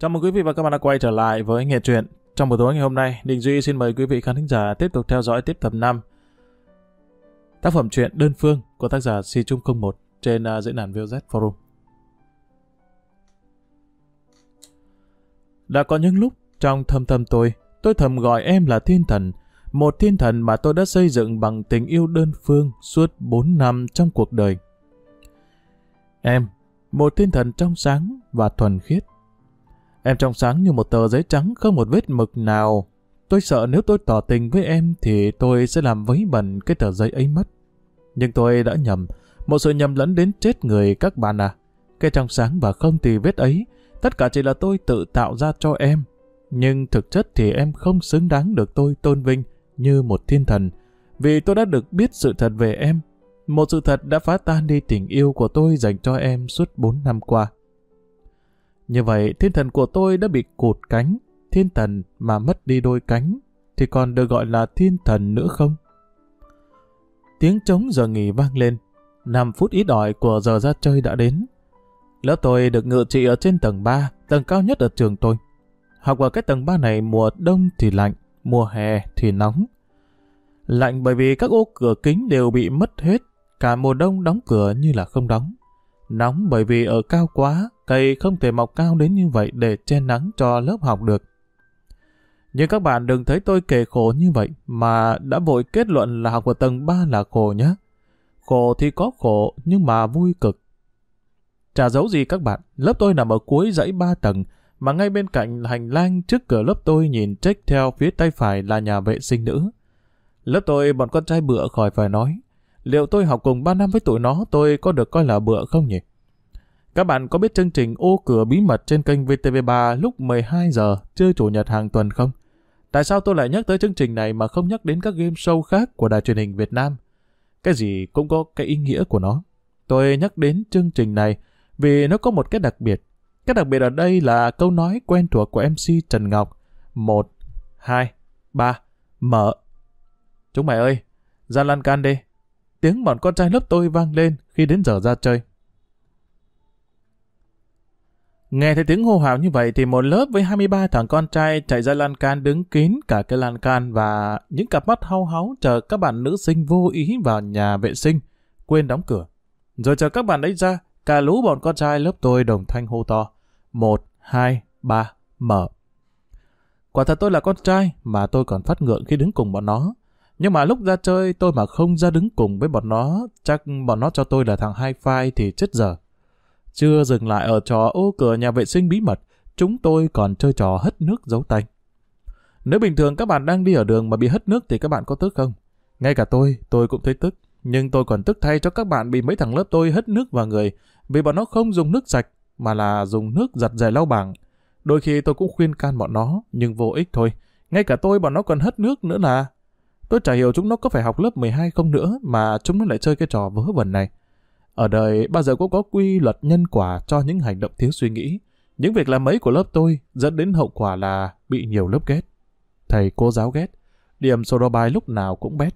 Chào mừng quý vị và các bạn đã quay trở lại với Nghệ truyện. Trong buổi tối ngày hôm nay, Đình Duy xin mời quý vị khán thính giả tiếp tục theo dõi tiếp tập 5 tác phẩm truyện Đơn Phương của tác giả Si Trung 01 trên uh, diễn đàn VOZ Forum. Đã có những lúc trong thâm tâm tôi, tôi thầm gọi em là thiên thần, một thiên thần mà tôi đã xây dựng bằng tình yêu đơn phương suốt 4 năm trong cuộc đời. Em, một thiên thần trong sáng và thuần khiết. Em trong sáng như một tờ giấy trắng không một vết mực nào. Tôi sợ nếu tôi tỏ tình với em thì tôi sẽ làm vấy bẩn cái tờ giấy ấy mất. Nhưng tôi đã nhầm, một sự nhầm lẫn đến chết người các bạn à. Cái trong sáng và không tì vết ấy, tất cả chỉ là tôi tự tạo ra cho em. Nhưng thực chất thì em không xứng đáng được tôi tôn vinh như một thiên thần, vì tôi đã được biết sự thật về em. Một sự thật đã phá tan đi tình yêu của tôi dành cho em suốt 4 năm qua. Như vậy, thiên thần của tôi đã bị cụt cánh, thiên thần mà mất đi đôi cánh, thì còn được gọi là thiên thần nữa không? Tiếng trống giờ nghỉ vang lên, 5 phút ít ỏi của giờ ra chơi đã đến. Lớp tôi được ngự trị ở trên tầng 3, tầng cao nhất ở trường tôi. Học ở cái tầng 3 này mùa đông thì lạnh, mùa hè thì nóng. Lạnh bởi vì các ô cửa kính đều bị mất hết, cả mùa đông đóng cửa như là không đóng. Nóng bởi vì ở cao quá, cây không thể mọc cao đến như vậy để che nắng cho lớp học được. Nhưng các bạn đừng thấy tôi kể khổ như vậy mà đã vội kết luận là học ở tầng 3 là khổ nhé. Khổ thì có khổ nhưng mà vui cực. Chả giấu gì các bạn, lớp tôi nằm ở cuối dãy 3 tầng mà ngay bên cạnh hành lang trước cửa lớp tôi nhìn trách theo phía tay phải là nhà vệ sinh nữ. Lớp tôi bọn con trai bựa khỏi phải nói. Liệu tôi học cùng 3 năm với tụi nó tôi có được coi là bựa không nhỉ? Các bạn có biết chương trình ô cửa bí mật trên kênh VTV3 lúc 12 giờ trưa chủ nhật hàng tuần không? Tại sao tôi lại nhắc tới chương trình này mà không nhắc đến các game show khác của đài truyền hình Việt Nam? Cái gì cũng có cái ý nghĩa của nó. Tôi nhắc đến chương trình này vì nó có một cái đặc biệt. Cái đặc biệt ở đây là câu nói quen thuộc của MC Trần Ngọc. Một, hai, ba, mở. Chúng mày ơi, ra lan can đi. Tiếng bọn con trai lớp tôi vang lên khi đến giờ ra chơi. Nghe thấy tiếng hô hào như vậy thì một lớp với 23 thằng con trai chạy ra lan can đứng kín cả cái lan can và những cặp mắt hau háu chờ các bạn nữ sinh vô ý vào nhà vệ sinh, quên đóng cửa. Rồi chờ các bạn ấy ra, cả lũ bọn con trai lớp tôi đồng thanh hô to. Một, hai, ba, mở. Quả thật tôi là con trai mà tôi còn phát ngượng khi đứng cùng bọn nó. Nhưng mà lúc ra chơi tôi mà không ra đứng cùng với bọn nó, chắc bọn nó cho tôi là thằng hai phai thì chết giờ. Chưa dừng lại ở trò ô cửa nhà vệ sinh bí mật, chúng tôi còn chơi trò hất nước giấu tay. Nếu bình thường các bạn đang đi ở đường mà bị hất nước thì các bạn có tức không? Ngay cả tôi, tôi cũng thấy tức. Nhưng tôi còn tức thay cho các bạn bị mấy thằng lớp tôi hất nước vào người vì bọn nó không dùng nước sạch mà là dùng nước giặt giày lau bảng. Đôi khi tôi cũng khuyên can bọn nó, nhưng vô ích thôi. Ngay cả tôi bọn nó còn hất nước nữa là... Tôi chả hiểu chúng nó có phải học lớp 12 không nữa mà chúng nó lại chơi cái trò vớ vẩn này. Ở đời bao giờ cũng có quy luật nhân quả cho những hành động thiếu suy nghĩ. Những việc làm mấy của lớp tôi dẫn đến hậu quả là bị nhiều lớp ghét. Thầy cô giáo ghét, điểm sổ đo bài lúc nào cũng bét.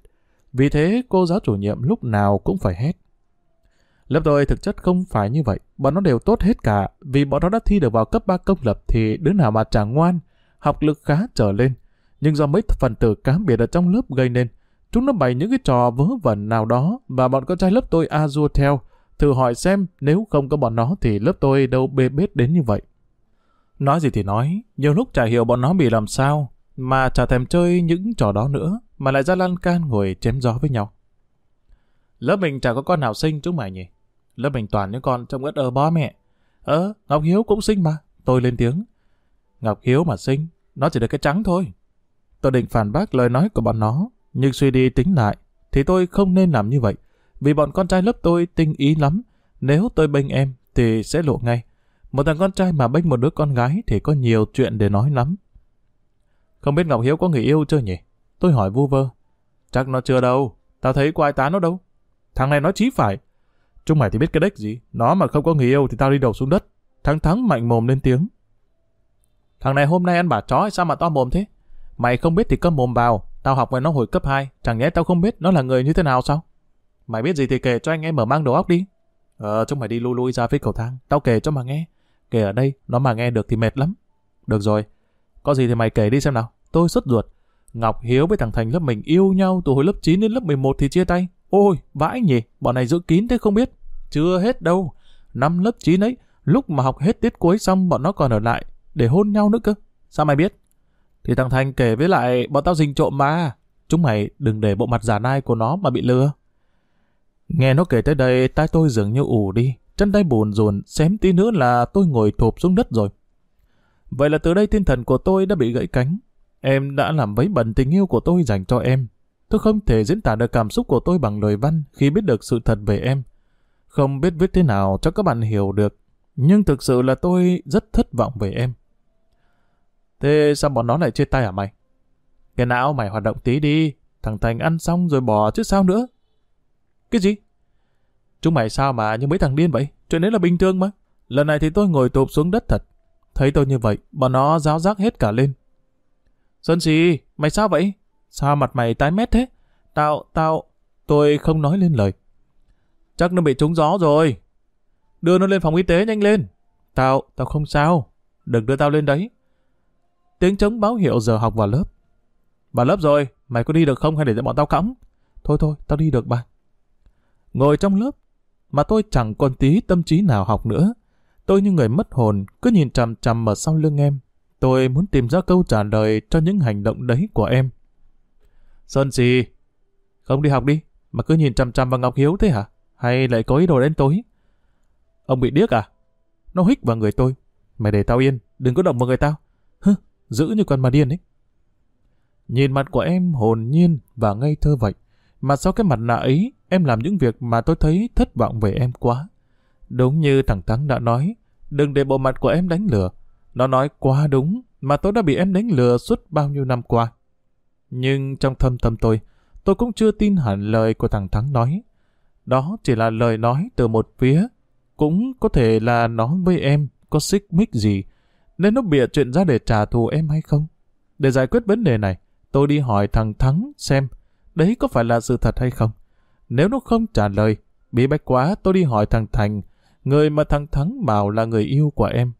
Vì thế cô giáo chủ nhiệm lúc nào cũng phải hét. Lớp tôi thực chất không phải như vậy, bọn nó đều tốt hết cả, vì bọn nó đã thi được vào cấp 3 công lập thì đứa nào mà chẳng ngoan, học lực khá trở lên. Nhưng do mấy phần tử cá biệt ở trong lớp gây nên, chúng nó bày những cái trò vớ vẩn nào đó và bọn con trai lớp tôi a dua theo, Thử hỏi xem nếu không có bọn nó thì lớp tôi đâu bê bết đến như vậy. Nói gì thì nói, nhiều lúc chả hiểu bọn nó bị làm sao, mà chả thèm chơi những trò đó nữa, mà lại ra lan can ngồi chém gió với nhau. Lớp mình chả có con nào sinh chúng mày nhỉ? Lớp mình toàn những con trông ớt ơ bó mẹ. Ờ, Ngọc Hiếu cũng sinh mà. Tôi lên tiếng. Ngọc Hiếu mà sinh, nó chỉ được cái trắng thôi. Tôi định phản bác lời nói của bọn nó, nhưng suy đi tính lại, thì tôi không nên làm như vậy vì bọn con trai lớp tôi tinh ý lắm. Nếu tôi bênh em thì sẽ lộ ngay. Một thằng con trai mà bênh một đứa con gái thì có nhiều chuyện để nói lắm. Không biết Ngọc Hiếu có người yêu chưa nhỉ? Tôi hỏi vu vơ. Chắc nó chưa đâu. Tao thấy có ai tán nó đâu. Thằng này nói chí phải. Chúng mày thì biết cái đếch gì. Nó mà không có người yêu thì tao đi đầu xuống đất. Thằng Thắng mạnh mồm lên tiếng. Thằng này hôm nay ăn bả chó hay sao mà to mồm thế? Mày không biết thì cơm mồm vào. Tao học với nó hồi cấp 2. Chẳng nhẽ tao không biết nó là người như thế nào sao? Mày biết gì thì kể cho anh em mở mang đầu óc đi. Ờ, chúng mày đi lui lui ra phía cầu thang. Tao kể cho mà nghe. Kể ở đây, nó mà nghe được thì mệt lắm. Được rồi, có gì thì mày kể đi xem nào. Tôi xuất ruột. Ngọc Hiếu với thằng Thành lớp mình yêu nhau từ hồi lớp 9 đến lớp 11 thì chia tay. Ôi, vãi nhỉ, bọn này giữ kín thế không biết. Chưa hết đâu. Năm lớp 9 ấy, lúc mà học hết tiết cuối xong bọn nó còn ở lại để hôn nhau nữa cơ. Sao mày biết? Thì thằng Thành kể với lại bọn tao dình trộm mà. Chúng mày đừng để bộ mặt giả nai của nó mà bị lừa. Nghe nó kể tới đây, tai tôi dường như ủ đi. Chân tay buồn rùn, xém tí nữa là tôi ngồi thụp xuống đất rồi. Vậy là từ đây tinh thần của tôi đã bị gãy cánh. Em đã làm vấy bẩn tình yêu của tôi dành cho em. Tôi không thể diễn tả được cảm xúc của tôi bằng lời văn khi biết được sự thật về em. Không biết viết thế nào cho các bạn hiểu được. Nhưng thực sự là tôi rất thất vọng về em. Thế sao bọn nó lại chia tay hả mày? Cái não mày hoạt động tí đi. Thằng Thành ăn xong rồi bỏ chứ sao nữa. Cái gì? Chúng mày sao mà như mấy thằng điên vậy? Chuyện đấy là bình thường mà. Lần này thì tôi ngồi tụp xuống đất thật. Thấy tôi như vậy, bọn nó giáo giác hết cả lên. Sơn xì, mày sao vậy? Sao mặt mày tái mét thế? Tao, tao... Tôi không nói lên lời. Chắc nó bị trúng gió rồi. Đưa nó lên phòng y tế nhanh lên. Tao, tao không sao. Đừng đưa tao lên đấy. Tiếng trống báo hiệu giờ học vào lớp. Vào lớp rồi, mày có đi được không hay để cho bọn tao cõng? Thôi thôi, tao đi được ba. Ngồi trong lớp, mà tôi chẳng còn tí tâm trí nào học nữa. Tôi như người mất hồn, cứ nhìn chằm chằm ở sau lưng em. Tôi muốn tìm ra câu trả lời cho những hành động đấy của em. Sơn gì? Không đi học đi, mà cứ nhìn chằm chằm vào Ngọc Hiếu thế hả? Hay lại có ý đồ đến tối? Ông bị điếc à? Nó hích vào người tôi. Mày để tao yên, đừng có động vào người tao. Hứ, giữ như con mà điên ấy. Nhìn mặt của em hồn nhiên và ngây thơ vậy. Mà sau cái mặt nạ ấy, em làm những việc mà tôi thấy thất vọng về em quá. Đúng như thằng Thắng đã nói, đừng để bộ mặt của em đánh lừa. Nó nói quá đúng, mà tôi đã bị em đánh lừa suốt bao nhiêu năm qua. Nhưng trong thâm tâm tôi, tôi cũng chưa tin hẳn lời của thằng Thắng nói. Đó chỉ là lời nói từ một phía, cũng có thể là nó với em có xích mích gì, nên nó bịa chuyện ra để trả thù em hay không. Để giải quyết vấn đề này, tôi đi hỏi thằng Thắng xem đấy có phải là sự thật hay không. Nếu nó không trả lời, bí bách quá tôi đi hỏi thằng Thành, người mà thằng Thắng bảo là người yêu của em.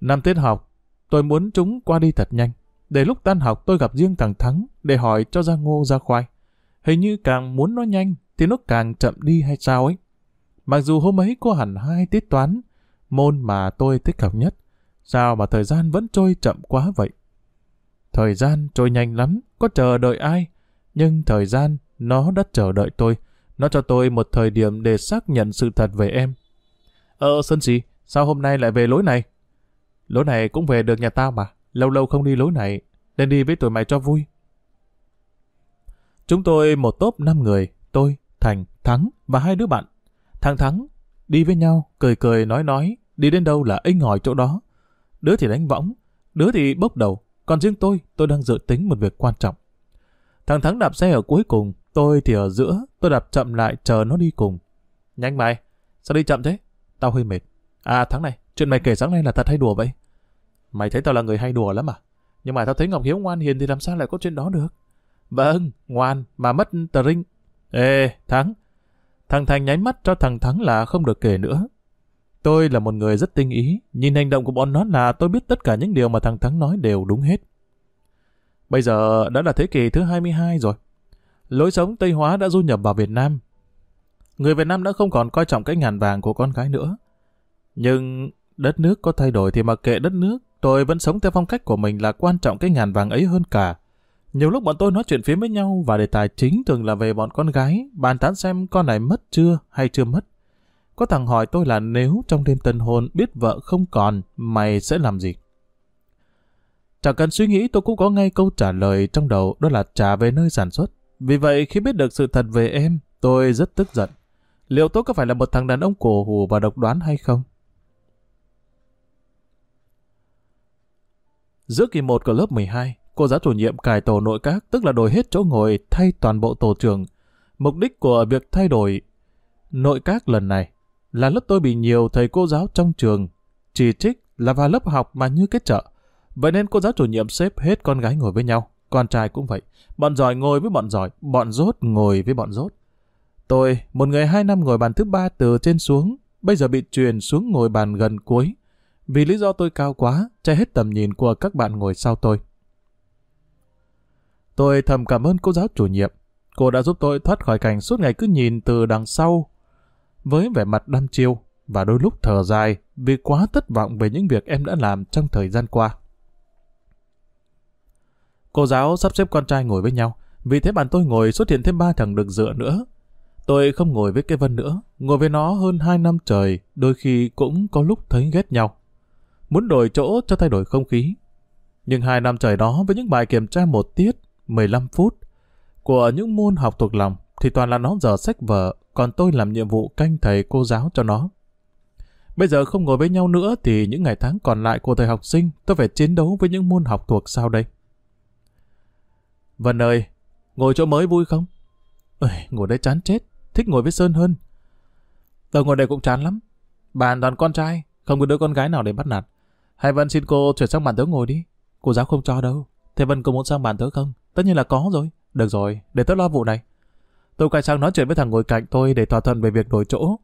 Năm tiết học, tôi muốn chúng qua đi thật nhanh. Để lúc tan học tôi gặp riêng thằng Thắng để hỏi cho ra ngô ra khoai. Hình như càng muốn nó nhanh thì nó càng chậm đi hay sao ấy. Mặc dù hôm ấy có hẳn hai tiết toán, môn mà tôi thích học nhất. Sao mà thời gian vẫn trôi chậm quá vậy? Thời gian trôi nhanh lắm, có chờ đợi ai? Nhưng thời gian, nó đã chờ đợi tôi. Nó cho tôi một thời điểm để xác nhận sự thật về em. Ờ, Sơn gì? Sao hôm nay lại về lối này? Lối này cũng về được nhà tao mà. Lâu lâu không đi lối này, nên đi với tụi mày cho vui. Chúng tôi một tốp 5 người, tôi, Thành, Thắng và hai đứa bạn. Thằng Thắng đi với nhau, cười cười nói nói, đi đến đâu là inh hỏi chỗ đó. Đứa thì đánh võng, đứa thì bốc đầu, còn riêng tôi, tôi đang dự tính một việc quan trọng. Thằng Thắng đạp xe ở cuối cùng, tôi thì ở giữa, tôi đạp chậm lại chờ nó đi cùng. Nhanh mày, sao đi chậm thế? Tao hơi mệt. À Thắng này, chuyện mày kể sáng nay là thật hay đùa vậy? Mày thấy tao là người hay đùa lắm à? Nhưng mà tao thấy Ngọc Hiếu ngoan hiền thì làm sao lại có chuyện đó được? Vâng, ngoan, mà mất tờ rinh. Ê, Thắng. Thằng Thành nháy mắt cho thằng Thắng là không được kể nữa. Tôi là một người rất tinh ý, nhìn hành động của bọn nó là tôi biết tất cả những điều mà thằng Thắng nói đều đúng hết. Bây giờ đã là thế kỷ thứ 22 rồi. Lối sống Tây Hóa đã du nhập vào Việt Nam. Người Việt Nam đã không còn coi trọng cái ngàn vàng của con gái nữa. Nhưng đất nước có thay đổi thì mặc kệ đất nước, tôi vẫn sống theo phong cách của mình là quan trọng cái ngàn vàng ấy hơn cả. Nhiều lúc bọn tôi nói chuyện phía với nhau và đề tài chính thường là về bọn con gái, bàn tán xem con này mất chưa hay chưa mất. Có thằng hỏi tôi là nếu trong đêm tân hôn biết vợ không còn, mày sẽ làm gì? Chẳng cần suy nghĩ tôi cũng có ngay câu trả lời trong đầu đó là trả về nơi sản xuất. Vì vậy khi biết được sự thật về em, tôi rất tức giận. Liệu tôi có phải là một thằng đàn ông cổ hủ và độc đoán hay không? Giữa kỳ 1 của lớp 12, cô giáo chủ nhiệm cải tổ nội các tức là đổi hết chỗ ngồi thay toàn bộ tổ trường. Mục đích của việc thay đổi nội các lần này là lớp tôi bị nhiều thầy cô giáo trong trường chỉ trích là vào lớp học mà như cái chợ. Vậy nên cô giáo chủ nhiệm xếp hết con gái ngồi với nhau, con trai cũng vậy. Bọn giỏi ngồi với bọn giỏi, bọn rốt ngồi với bọn rốt. Tôi, một người hai năm ngồi bàn thứ ba từ trên xuống, bây giờ bị truyền xuống ngồi bàn gần cuối. vì lý do tôi cao quá, che hết tầm nhìn của các bạn ngồi sau tôi. Tôi thầm cảm ơn cô giáo chủ nhiệm. Cô đã giúp tôi thoát khỏi cảnh suốt ngày cứ nhìn từ đằng sau với vẻ mặt đăm chiêu và đôi lúc thở dài vì quá thất vọng về những việc em đã làm trong thời gian qua. Cô giáo sắp xếp con trai ngồi với nhau, vì thế bạn tôi ngồi xuất hiện thêm ba thằng được dựa nữa. Tôi không ngồi với cái Vân nữa, ngồi với nó hơn hai năm trời, đôi khi cũng có lúc thấy ghét nhau. Muốn đổi chỗ cho thay đổi không khí. Nhưng hai năm trời đó với những bài kiểm tra một tiết, 15 phút, của những môn học thuộc lòng, thì toàn là nó dở sách vở, còn tôi làm nhiệm vụ canh thầy cô giáo cho nó. Bây giờ không ngồi với nhau nữa thì những ngày tháng còn lại của thời học sinh tôi phải chiến đấu với những môn học thuộc sau đây. Vân ơi, ngồi chỗ mới vui không? Ôi, ngồi đây chán chết, thích ngồi với Sơn hơn. Tớ ngồi đây cũng chán lắm. Bàn toàn con trai, không có đứa con gái nào để bắt nạt. Hay Vân xin cô chuyển sang bàn tớ ngồi đi. Cô giáo không cho đâu. Thế Vân có muốn sang bàn tớ không? Tất nhiên là có rồi. Được rồi, để tớ lo vụ này. Tôi quay sang nói chuyện với thằng ngồi cạnh tôi để thỏa thuận về việc đổi chỗ.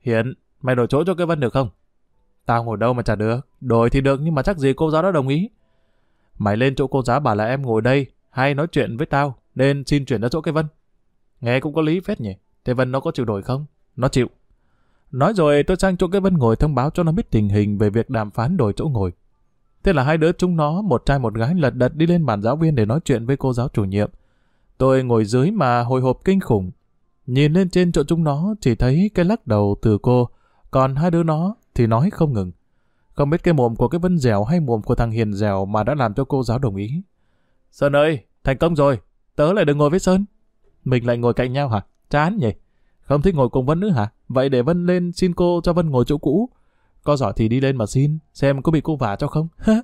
Hiện, mày đổi chỗ cho cái Vân được không? Tao ngồi đâu mà chả được. Đổi thì được nhưng mà chắc gì cô giáo đó đồng ý. Mày lên chỗ cô giáo bảo là em ngồi đây hay nói chuyện với tao nên xin chuyển ra chỗ cái Vân. Nghe cũng có lý phết nhỉ. Thế Vân nó có chịu đổi không? Nó chịu. Nói rồi tôi sang chỗ cái Vân ngồi thông báo cho nó biết tình hình về việc đàm phán đổi chỗ ngồi. Thế là hai đứa chúng nó, một trai một gái lật đật đi lên bàn giáo viên để nói chuyện với cô giáo chủ nhiệm. Tôi ngồi dưới mà hồi hộp kinh khủng. Nhìn lên trên chỗ chúng nó chỉ thấy cái lắc đầu từ cô, còn hai đứa nó thì nói không ngừng. Không biết cái mồm của cái Vân dẻo hay mồm của thằng Hiền dẻo mà đã làm cho cô giáo đồng ý. Sơn ơi, thành công rồi, tớ lại đừng ngồi với Sơn. Mình lại ngồi cạnh nhau hả? Chán nhỉ? Không thích ngồi cùng Vân nữa hả? Vậy để Vân lên xin cô cho Vân ngồi chỗ cũ. Có giỏi thì đi lên mà xin, xem có bị cô vả cho không.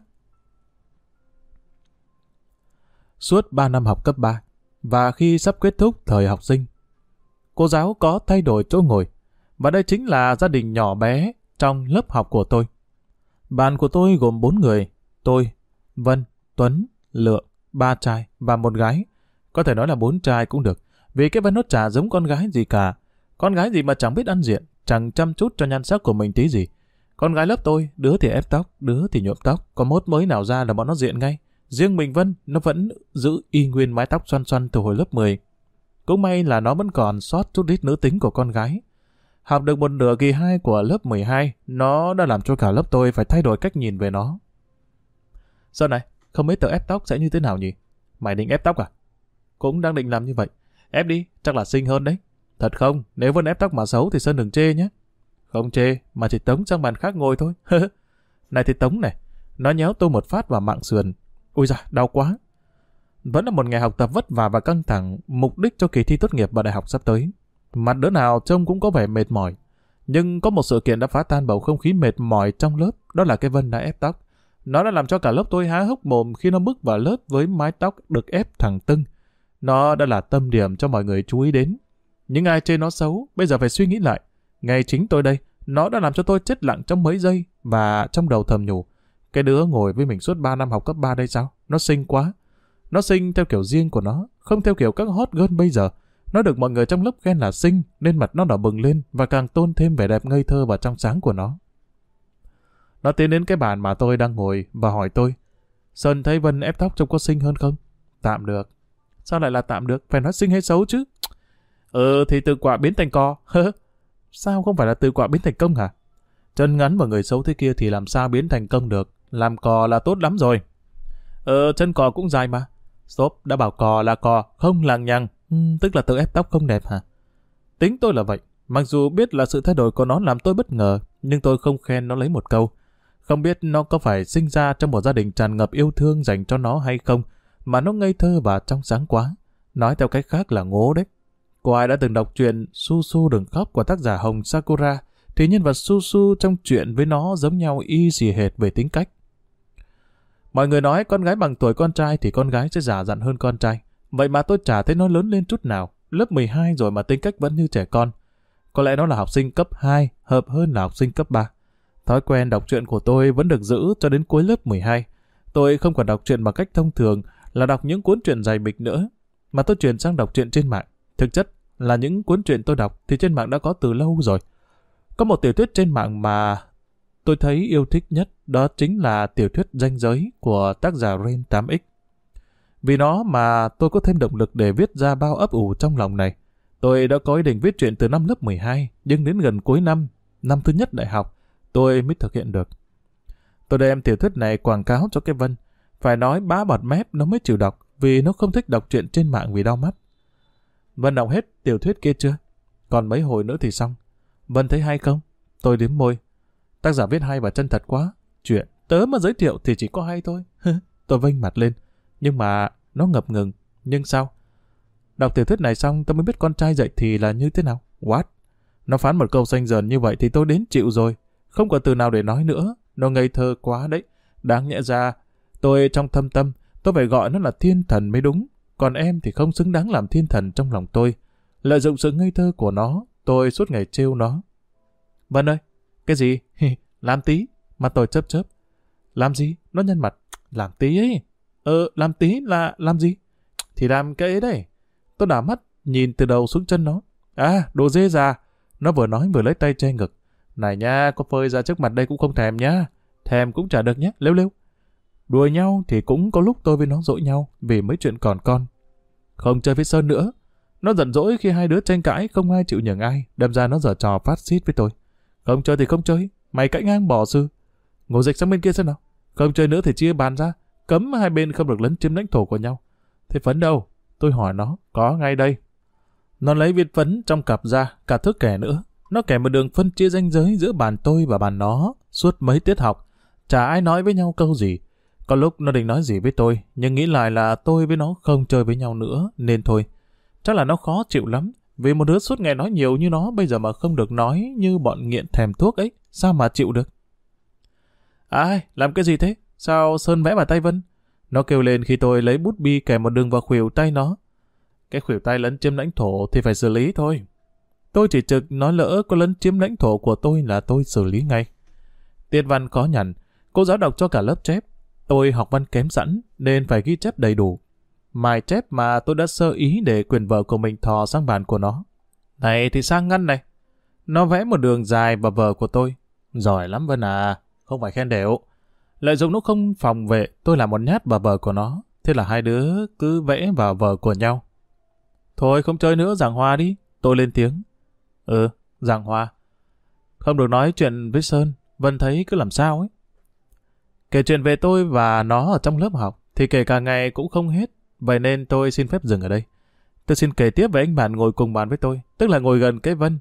Suốt 3 năm học cấp 3, và khi sắp kết thúc thời học sinh, cô giáo có thay đổi chỗ ngồi, và đây chính là gia đình nhỏ bé trong lớp học của tôi. Bạn của tôi gồm 4 người, tôi, Vân, Tuấn, Lượng, ba trai và một gái. Có thể nói là bốn trai cũng được, vì cái Vân nó chả giống con gái gì cả. Con gái gì mà chẳng biết ăn diện, chẳng chăm chút cho nhan sắc của mình tí gì. Con gái lớp tôi, đứa thì ép tóc, đứa thì nhuộm tóc, có mốt mới nào ra là bọn nó diện ngay. Riêng mình Vân, nó vẫn giữ y nguyên mái tóc xoăn xoăn từ hồi lớp 10. Cũng may là nó vẫn còn sót chút ít nữ tính của con gái. Học được một nửa kỳ 2 của lớp 12, nó đã làm cho cả lớp tôi phải thay đổi cách nhìn về nó. Sau này, không biết tớ ép tóc sẽ như thế nào nhỉ? Mày định ép tóc à? Cũng đang định làm như vậy. Ép đi, chắc là xinh hơn đấy. Thật không, nếu Vân ép tóc mà xấu thì Sơn đừng chê nhé. Không chê, mà chỉ tống sang bàn khác ngồi thôi. này thì tống này, nó nhéo tôi một phát vào mạng sườn. Ui da, đau quá. Vẫn là một ngày học tập vất vả và căng thẳng, mục đích cho kỳ thi tốt nghiệp và đại học sắp tới. Mặt đứa nào trông cũng có vẻ mệt mỏi. Nhưng có một sự kiện đã phá tan bầu không khí mệt mỏi trong lớp, đó là cái Vân đã ép tóc. Nó đã làm cho cả lớp tôi há hốc mồm khi nó bước vào lớp với mái tóc được ép thẳng tưng. Nó đã là tâm điểm cho mọi người chú ý đến. Những ai chê nó xấu, bây giờ phải suy nghĩ lại. Ngay chính tôi đây, nó đã làm cho tôi chết lặng trong mấy giây và trong đầu thầm nhủ. Cái đứa ngồi với mình suốt 3 năm học cấp 3 đây sao? Nó xinh quá. Nó xinh theo kiểu riêng của nó, không theo kiểu các hot girl bây giờ. Nó được mọi người trong lớp khen là xinh, nên mặt nó đỏ bừng lên và càng tôn thêm vẻ đẹp ngây thơ và trong sáng của nó. Nó tiến đến cái bàn mà tôi đang ngồi và hỏi tôi, Sơn thấy Vân ép tóc trông có xinh hơn không? Tạm được. Sao lại là tạm được? Phải nói xinh hay xấu chứ? Ừ thì từ quả biến thành co. sao không phải là từ quả biến thành công hả? Chân ngắn và người xấu thế kia thì làm sao biến thành công được? Làm cò là tốt lắm rồi. Ờ, chân cò cũng dài mà. Stop, đã bảo cò là cò, không làng nhằng. Ừ, tức là tự ép tóc không đẹp hả? Tính tôi là vậy. Mặc dù biết là sự thay đổi của nó làm tôi bất ngờ, nhưng tôi không khen nó lấy một câu. Không biết nó có phải sinh ra trong một gia đình tràn ngập yêu thương dành cho nó hay không, mà nó ngây thơ và trong sáng quá. Nói theo cách khác là ngố đấy. Cô ai đã từng đọc truyện Su Su đừng khóc của tác giả Hồng Sakura, thì nhân vật Su Su trong chuyện với nó giống nhau y xì hệt về tính cách. Mọi người nói con gái bằng tuổi con trai thì con gái sẽ già dặn hơn con trai. Vậy mà tôi chả thấy nó lớn lên chút nào. Lớp 12 rồi mà tính cách vẫn như trẻ con. Có lẽ nó là học sinh cấp 2, hợp hơn là học sinh cấp 3. Thói quen đọc truyện của tôi vẫn được giữ cho đến cuối lớp 12. Tôi không còn đọc truyện bằng cách thông thường là đọc những cuốn truyện dày bịch nữa, mà tôi chuyển sang đọc truyện trên mạng. Thực chất là những cuốn truyện tôi đọc thì trên mạng đã có từ lâu rồi. Có một tiểu thuyết trên mạng mà tôi thấy yêu thích nhất đó chính là tiểu thuyết danh giới của tác giả Ren 8X. Vì nó mà tôi có thêm động lực để viết ra bao ấp ủ trong lòng này. Tôi đã có ý định viết truyện từ năm lớp 12, nhưng đến gần cuối năm, năm thứ nhất đại học, tôi mới thực hiện được. Tôi đem tiểu thuyết này quảng cáo cho cái Vân. Phải nói bá bọt mép nó mới chịu đọc, vì nó không thích đọc truyện trên mạng vì đau mắt. Vân đọc hết tiểu thuyết kia chưa? Còn mấy hồi nữa thì xong. Vân thấy hay không? Tôi đếm môi. Tác giả viết hay và chân thật quá. Chuyện tớ mà giới thiệu thì chỉ có hay thôi. tôi vênh mặt lên. Nhưng mà nó ngập ngừng. Nhưng sao? Đọc tiểu thuyết này xong tôi mới biết con trai dậy thì là như thế nào. What? Nó phán một câu xanh dần như vậy thì tôi đến chịu rồi. Không còn từ nào để nói nữa. Nó ngây thơ quá đấy. Đáng nhẽ ra, tôi trong thâm tâm, tôi phải gọi nó là thiên thần mới đúng. Còn em thì không xứng đáng làm thiên thần trong lòng tôi. Lợi dụng sự ngây thơ của nó, tôi suốt ngày trêu nó. Vân ơi, cái gì? làm tí. Mặt tôi chớp chớp. Làm gì? Nó nhân mặt. Làm tí ấy. Ờ, làm tí là làm gì? Thì làm cái ấy đấy. Tôi đảo mắt, nhìn từ đầu xuống chân nó. À, đồ dê già. Nó vừa nói vừa lấy tay che ngực. Này nha, có phơi ra trước mặt đây cũng không thèm nhá. Thèm cũng trả được nhé, lêu lêu. Đùa nhau thì cũng có lúc tôi với nó dỗi nhau vì mấy chuyện còn con. Không chơi với Sơn nữa. Nó giận dỗi khi hai đứa tranh cãi không ai chịu nhường ai, đâm ra nó giở trò phát xít với tôi. Không chơi thì không chơi, mày cãi ngang bỏ sư. Ngồi dịch sang bên kia xem nào. Không chơi nữa thì chia bàn ra, cấm hai bên không được lấn chiếm lãnh thổ của nhau. Thế phấn đâu? Tôi hỏi nó, có ngay đây. Nó lấy viên phấn trong cặp ra, cả thước kẻ nữa. Nó kẻ một đường phân chia ranh giới giữa bàn tôi và bàn nó suốt mấy tiết học. Chả ai nói với nhau câu gì. Có lúc nó định nói gì với tôi, nhưng nghĩ lại là tôi với nó không chơi với nhau nữa, nên thôi. Chắc là nó khó chịu lắm, vì một đứa suốt ngày nói nhiều như nó bây giờ mà không được nói như bọn nghiện thèm thuốc ấy, sao mà chịu được? Ai, làm cái gì thế? Sao Sơn vẽ vào tay Vân? Nó kêu lên khi tôi lấy bút bi kẻ một đường vào khuỷu tay nó. Cái khuỷu tay lấn chiếm lãnh thổ thì phải xử lý thôi. Tôi chỉ trực nói lỡ có lấn chiếm lãnh thổ của tôi là tôi xử lý ngay. Tiết văn khó nhằn, cô giáo đọc cho cả lớp chép. Tôi học văn kém sẵn nên phải ghi chép đầy đủ. Mài chép mà tôi đã sơ ý để quyền vợ của mình thò sang bàn của nó. Này thì sang ngăn này. Nó vẽ một đường dài vào vợ của tôi. Giỏi lắm Vân à, không phải khen đều. Lợi dụng lúc không phòng vệ, tôi làm một nhát vào vợ của nó. Thế là hai đứa cứ vẽ vào vợ của nhau. Thôi không chơi nữa, giảng hoa đi. Tôi lên tiếng. Ừ, giảng hoa. Không được nói chuyện với Sơn, Vân thấy cứ làm sao ấy. Kể chuyện về tôi và nó ở trong lớp học, thì kể cả ngày cũng không hết. Vậy nên tôi xin phép dừng ở đây. Tôi xin kể tiếp về anh bạn ngồi cùng bàn với tôi, tức là ngồi gần cái Vân.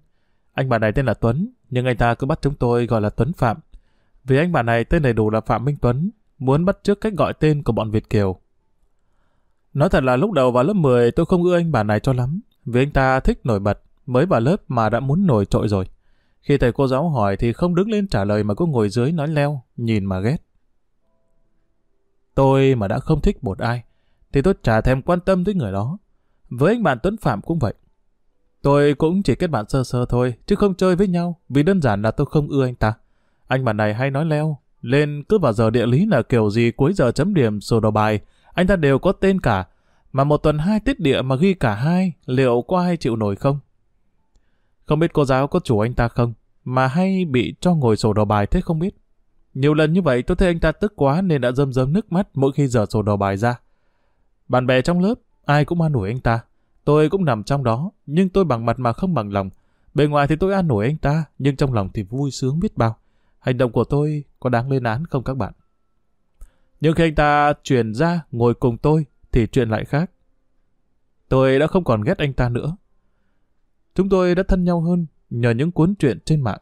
Anh bạn này tên là Tuấn, nhưng anh ta cứ bắt chúng tôi gọi là Tuấn Phạm. Vì anh bạn này tên đầy đủ là Phạm Minh Tuấn, muốn bắt trước cách gọi tên của bọn Việt Kiều. Nói thật là lúc đầu vào lớp 10 tôi không ưa anh bạn này cho lắm, vì anh ta thích nổi bật, mới vào lớp mà đã muốn nổi trội rồi. Khi thầy cô giáo hỏi thì không đứng lên trả lời mà cứ ngồi dưới nói leo, nhìn mà ghét. Tôi mà đã không thích một ai, thì tôi chả thèm quan tâm tới người đó. Với anh bạn Tuấn Phạm cũng vậy. Tôi cũng chỉ kết bạn sơ sơ thôi, chứ không chơi với nhau, vì đơn giản là tôi không ưa anh ta. Anh bạn này hay nói leo, lên cứ vào giờ địa lý là kiểu gì cuối giờ chấm điểm sổ đầu bài, anh ta đều có tên cả. Mà một tuần hai tiết địa mà ghi cả hai, liệu có ai chịu nổi không? Không biết cô giáo có chủ anh ta không, mà hay bị cho ngồi sổ đầu bài thế không biết. Nhiều lần như vậy tôi thấy anh ta tức quá nên đã rơm rớm nước mắt mỗi khi dở sổ đầu bài ra. Bạn bè trong lớp, ai cũng an ủi anh ta. Tôi cũng nằm trong đó, nhưng tôi bằng mặt mà không bằng lòng. Bề ngoài thì tôi an ủi anh ta, nhưng trong lòng thì vui sướng biết bao. Hành động của tôi có đáng lên án không các bạn? Nhưng khi anh ta chuyển ra ngồi cùng tôi, thì chuyện lại khác. Tôi đã không còn ghét anh ta nữa. Chúng tôi đã thân nhau hơn nhờ những cuốn truyện trên mạng.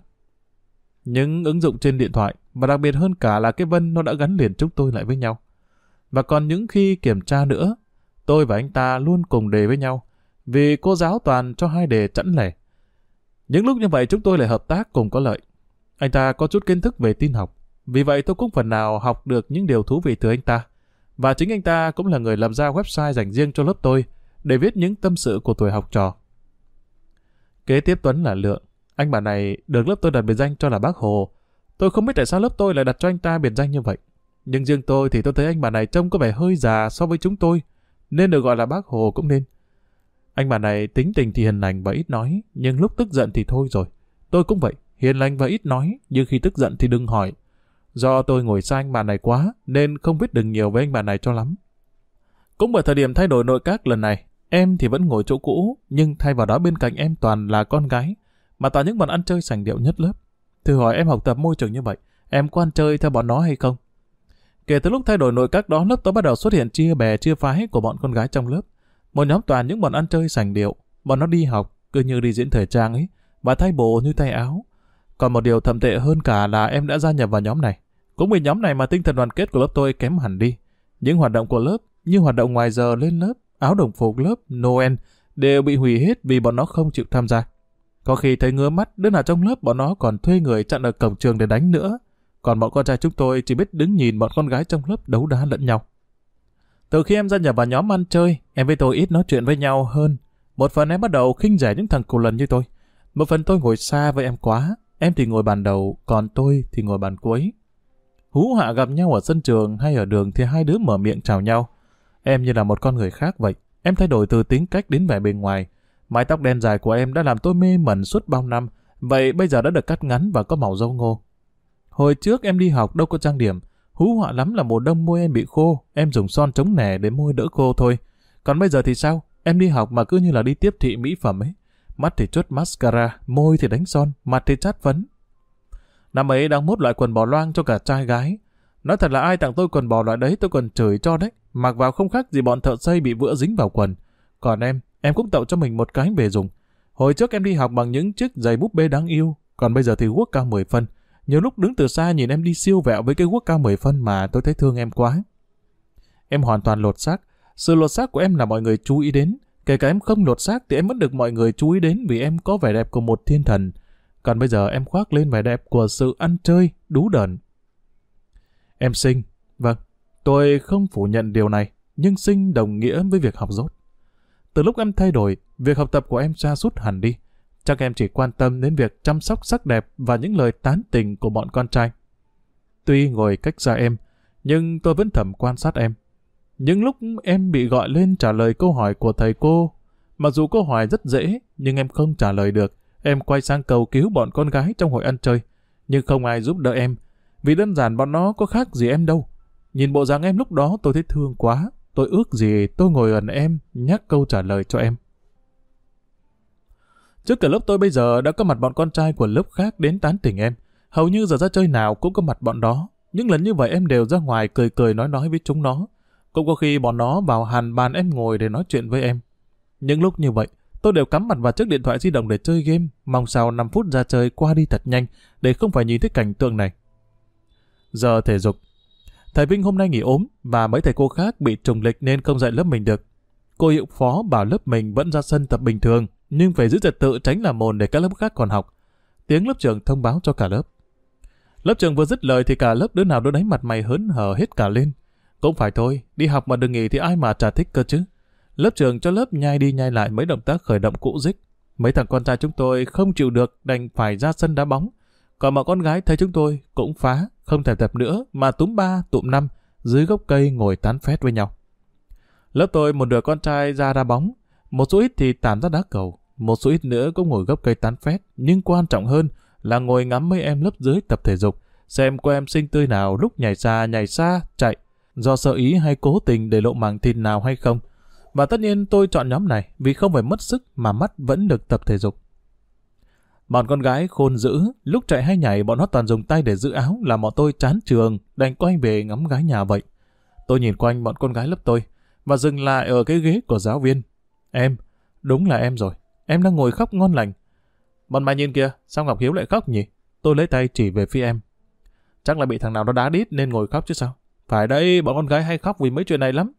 Những ứng dụng trên điện thoại, và đặc biệt hơn cả là cái Vân nó đã gắn liền chúng tôi lại với nhau. Và còn những khi kiểm tra nữa, tôi và anh ta luôn cùng đề với nhau, vì cô giáo toàn cho hai đề chẵn lẻ. Những lúc như vậy chúng tôi lại hợp tác cùng có lợi. Anh ta có chút kiến thức về tin học, vì vậy tôi cũng phần nào học được những điều thú vị từ anh ta. Và chính anh ta cũng là người làm ra website dành riêng cho lớp tôi, để viết những tâm sự của tuổi học trò. Kế tiếp Tuấn là Lượng. Anh bạn này được lớp tôi đặt biệt danh cho là bác Hồ. Tôi không biết tại sao lớp tôi lại đặt cho anh ta biệt danh như vậy. Nhưng riêng tôi thì tôi thấy anh bạn này trông có vẻ hơi già so với chúng tôi, nên được gọi là bác Hồ cũng nên. Anh bạn này tính tình thì hiền lành và ít nói, nhưng lúc tức giận thì thôi rồi. Tôi cũng vậy, hiền lành và ít nói, nhưng khi tức giận thì đừng hỏi. Do tôi ngồi xa anh bạn này quá, nên không biết đừng nhiều với anh bạn này cho lắm. Cũng bởi thời điểm thay đổi nội các lần này, em thì vẫn ngồi chỗ cũ, nhưng thay vào đó bên cạnh em toàn là con gái, mà toàn những bọn ăn chơi sành điệu nhất lớp. Thử hỏi em học tập môi trường như vậy, em có ăn chơi theo bọn nó hay không? Kể từ lúc thay đổi nội các đó, lớp tôi bắt đầu xuất hiện chia bè chia phái của bọn con gái trong lớp. Một nhóm toàn những bọn ăn chơi sành điệu, bọn nó đi học, cứ như đi diễn thời trang ấy, và thay bộ như thay áo. Còn một điều thầm tệ hơn cả là em đã gia nhập vào nhóm này. Cũng vì nhóm này mà tinh thần đoàn kết của lớp tôi kém hẳn đi. Những hoạt động của lớp, như hoạt động ngoài giờ lên lớp, áo đồng phục lớp, Noel, đều bị hủy hết vì bọn nó không chịu tham gia. Có khi thấy ngứa mắt, đứa nào trong lớp bọn nó còn thuê người chặn ở cổng trường để đánh nữa. Còn bọn con trai chúng tôi chỉ biết đứng nhìn bọn con gái trong lớp đấu đá lẫn nhau. Từ khi em gia nhập vào nhóm ăn chơi, em với tôi ít nói chuyện với nhau hơn. Một phần em bắt đầu khinh rẻ những thằng cù lần như tôi. Một phần tôi ngồi xa với em quá. Em thì ngồi bàn đầu, còn tôi thì ngồi bàn cuối. Hú hạ gặp nhau ở sân trường hay ở đường thì hai đứa mở miệng chào nhau. Em như là một con người khác vậy. Em thay đổi từ tính cách đến vẻ bên ngoài. Mái tóc đen dài của em đã làm tôi mê mẩn suốt bao năm. Vậy bây giờ đã được cắt ngắn và có màu dâu ngô. Hồi trước em đi học đâu có trang điểm. Hú họa lắm là mùa đông môi em bị khô. Em dùng son chống nẻ để môi đỡ khô thôi. Còn bây giờ thì sao? Em đi học mà cứ như là đi tiếp thị mỹ phẩm ấy. Mắt thì chốt mascara, môi thì đánh son, mặt thì chát phấn. Năm ấy đang mốt loại quần bò loang cho cả trai gái. Nói thật là ai tặng tôi quần bò loại đấy tôi còn chửi cho đấy. Mặc vào không khác gì bọn thợ xây bị vữa dính vào quần. Còn em, em cũng tạo cho mình một cái về dùng. Hồi trước em đi học bằng những chiếc giày búp bê đáng yêu, còn bây giờ thì guốc cao 10 phân. Nhiều lúc đứng từ xa nhìn em đi siêu vẹo với cái guốc cao 10 phân mà tôi thấy thương em quá. Em hoàn toàn lột xác. Sự lột xác của em là mọi người chú ý đến. Kể cả em không lột xác thì em vẫn được mọi người chú ý đến vì em có vẻ đẹp của một thiên thần. Còn bây giờ em khoác lên vẻ đẹp của sự ăn chơi, đú đờn. Em sinh. Vâng, tôi không phủ nhận điều này, nhưng sinh đồng nghĩa với việc học rốt. Từ lúc em thay đổi, việc học tập của em xa sút hẳn đi. Chắc em chỉ quan tâm đến việc chăm sóc sắc đẹp và những lời tán tình của bọn con trai. Tuy ngồi cách xa em, nhưng tôi vẫn thầm quan sát em. Những lúc em bị gọi lên trả lời câu hỏi của thầy cô, mặc dù câu hỏi rất dễ, nhưng em không trả lời được. Em quay sang cầu cứu bọn con gái trong hội ăn chơi, nhưng không ai giúp đỡ em, vì đơn giản bọn nó có khác gì em đâu. Nhìn bộ dáng em lúc đó tôi thấy thương quá, tôi ước gì tôi ngồi gần em, nhắc câu trả lời cho em. Trước cả lớp tôi bây giờ đã có mặt bọn con trai của lớp khác đến tán tỉnh em. Hầu như giờ ra chơi nào cũng có mặt bọn đó. Những lần như vậy em đều ra ngoài cười cười nói nói với chúng nó. Cũng có khi bọn nó vào hàn bàn em ngồi để nói chuyện với em. Những lúc như vậy, tôi đều cắm mặt vào chiếc điện thoại di động để chơi game, mong sao 5 phút ra chơi qua đi thật nhanh để không phải nhìn thấy cảnh tượng này. Giờ thể dục. Thầy Vinh hôm nay nghỉ ốm và mấy thầy cô khác bị trùng lịch nên không dạy lớp mình được. Cô hiệu phó bảo lớp mình vẫn ra sân tập bình thường, nhưng phải giữ trật tự tránh làm mồn để các lớp khác còn học. Tiếng lớp trưởng thông báo cho cả lớp. Lớp trưởng vừa dứt lời thì cả lớp đứa nào đứa đấy mặt mày hớn hở hết cả lên. Cũng phải thôi, đi học mà đừng nghỉ thì ai mà trả thích cơ chứ. Lớp trưởng cho lớp nhai đi nhai lại mấy động tác khởi động cũ dích. Mấy thằng con trai chúng tôi không chịu được đành phải ra sân đá bóng. Còn mà con gái thấy chúng tôi cũng phá, không thể tập nữa mà túm ba, tụm năm, dưới gốc cây ngồi tán phét với nhau. Lớp tôi một đứa con trai ra đá bóng, một số ít thì tản ra đá cầu, một số ít nữa cũng ngồi gốc cây tán phét, nhưng quan trọng hơn là ngồi ngắm mấy em lớp dưới tập thể dục, xem cô em sinh tươi nào lúc nhảy xa nhảy xa, chạy, do sợ ý hay cố tình để lộ màng thịt nào hay không. Và tất nhiên tôi chọn nhóm này vì không phải mất sức mà mắt vẫn được tập thể dục. Bọn con gái khôn dữ, lúc chạy hay nhảy bọn nó toàn dùng tay để giữ áo làm bọn tôi chán trường, đành quay về ngắm gái nhà vậy. Tôi nhìn quanh bọn con gái lớp tôi và dừng lại ở cái ghế của giáo viên. Em, đúng là em rồi, em đang ngồi khóc ngon lành. Bọn mày nhìn kìa, sao Ngọc Hiếu lại khóc nhỉ? Tôi lấy tay chỉ về phía em. Chắc là bị thằng nào đó đá đít nên ngồi khóc chứ sao? Phải đây, bọn con gái hay khóc vì mấy chuyện này lắm.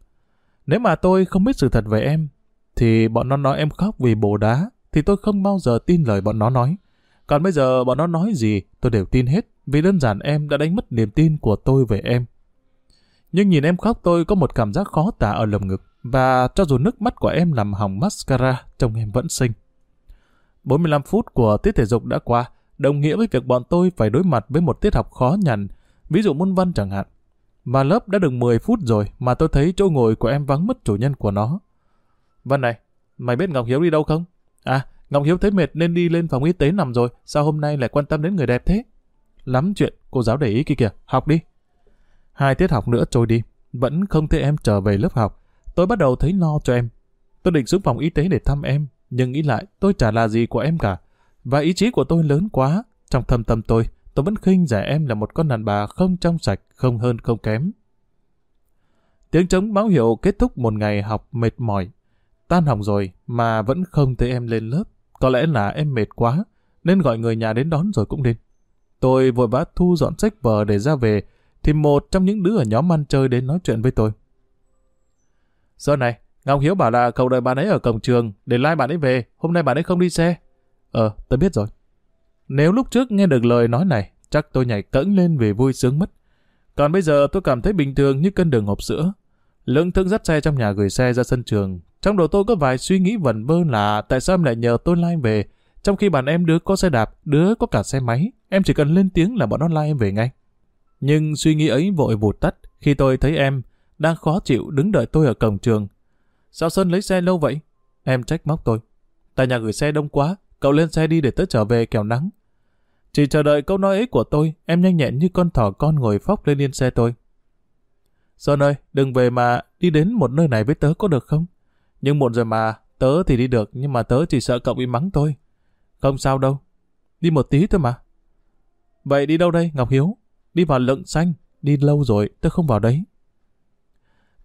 Nếu mà tôi không biết sự thật về em, thì bọn nó nói em khóc vì bồ đá, thì tôi không bao giờ tin lời bọn nó nói. Còn bây giờ bọn nó nói gì, tôi đều tin hết, vì đơn giản em đã đánh mất niềm tin của tôi về em. Nhưng nhìn em khóc tôi có một cảm giác khó tả ở lồng ngực, và cho dù nước mắt của em làm hỏng mascara, trông em vẫn xinh. 45 phút của tiết thể dục đã qua, đồng nghĩa với việc bọn tôi phải đối mặt với một tiết học khó nhằn, ví dụ môn văn chẳng hạn. Mà lớp đã được 10 phút rồi mà tôi thấy chỗ ngồi của em vắng mất chủ nhân của nó. Văn này, mày biết Ngọc Hiếu đi đâu không? À, Ngọc Hiếu thấy mệt nên đi lên phòng y tế nằm rồi, sao hôm nay lại quan tâm đến người đẹp thế? Lắm chuyện, cô giáo để ý kia kìa, học đi. Hai tiết học nữa trôi đi, vẫn không thấy em trở về lớp học. Tôi bắt đầu thấy lo cho em. Tôi định xuống phòng y tế để thăm em, nhưng nghĩ lại tôi chả là gì của em cả. Và ý chí của tôi lớn quá, trong thâm tâm tôi, tôi vẫn khinh rẻ em là một con đàn bà không trong sạch, không hơn không kém. Tiếng trống báo hiệu kết thúc một ngày học mệt mỏi. Tan học rồi mà vẫn không thấy em lên lớp. Có lẽ là em mệt quá, nên gọi người nhà đến đón rồi cũng nên. Tôi vội vã thu dọn sách vở để ra về, thì một trong những đứa ở nhóm ăn chơi đến nói chuyện với tôi. Giờ này, Ngọc Hiếu bảo là cậu đợi bạn ấy ở cổng trường, để lai like bạn ấy về, hôm nay bạn ấy không đi xe. Ờ, tôi biết rồi. Nếu lúc trước nghe được lời nói này, chắc tôi nhảy cẫng lên vì vui sướng mất. Còn bây giờ tôi cảm thấy bình thường như cân đường hộp sữa. Lương thương dắt xe trong nhà gửi xe ra sân trường. Trong đầu tôi có vài suy nghĩ vẩn vơ là tại sao em lại nhờ tôi lai like về, trong khi bạn em đứa có xe đạp, đứa có cả xe máy, em chỉ cần lên tiếng là bọn nó lai like em về ngay. Nhưng suy nghĩ ấy vội vụt tắt khi tôi thấy em đang khó chịu đứng đợi tôi ở cổng trường. Sao Sơn lấy xe lâu vậy? Em trách móc tôi. Tại nhà gửi xe đông quá, cậu lên xe đi để tớ trở về kẻo nắng. Chỉ chờ đợi câu nói ấy của tôi, em nhanh nhẹn như con thỏ con ngồi phóc lên yên xe tôi. Sơn ơi, đừng về mà đi đến một nơi này với tớ có được không? Nhưng muộn rồi mà, tớ thì đi được, nhưng mà tớ chỉ sợ cậu bị mắng thôi. Không sao đâu, đi một tí thôi mà. Vậy đi đâu đây, Ngọc Hiếu? Đi vào lợn xanh, đi lâu rồi, tớ không vào đấy.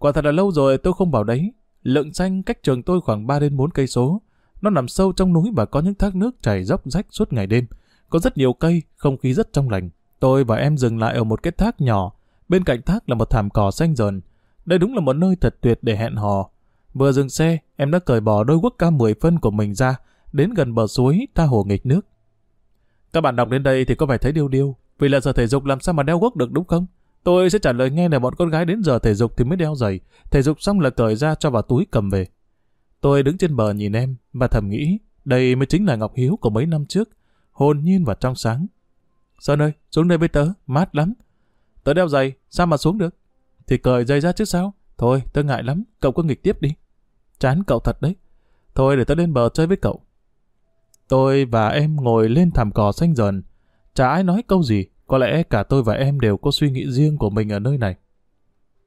Quả thật là lâu rồi tôi không vào đấy. Lượng xanh cách trường tôi khoảng 3 đến 4 cây số. Nó nằm sâu trong núi và có những thác nước chảy dốc rách suốt ngày đêm. Có rất nhiều cây, không khí rất trong lành. Tôi và em dừng lại ở một cái thác nhỏ. Bên cạnh thác là một thảm cỏ xanh dờn. Đây đúng là một nơi thật tuyệt để hẹn hò. Vừa dừng xe, em đã cởi bỏ đôi guốc cao 10 phân của mình ra, đến gần bờ suối, tha hồ nghịch nước. Các bạn đọc đến đây thì có phải thấy điêu điêu, vì là giờ thể dục làm sao mà đeo guốc được đúng không? Tôi sẽ trả lời nghe là bọn con gái đến giờ thể dục thì mới đeo giày, thể dục xong là cởi ra cho vào túi cầm về. Tôi đứng trên bờ nhìn em và thầm nghĩ, đây mới chính là Ngọc Hiếu của mấy năm trước, hồn nhiên và trong sáng. Sơn ơi, xuống đây với tớ, mát lắm. Tớ đeo giày, sao mà xuống được? Thì cởi giày ra chứ sao? Thôi, tớ ngại lắm, cậu cứ nghịch tiếp đi. Chán cậu thật đấy. Thôi để tớ lên bờ chơi với cậu. Tôi và em ngồi lên thảm cỏ xanh dần. Chả ai nói câu gì, có lẽ cả tôi và em đều có suy nghĩ riêng của mình ở nơi này.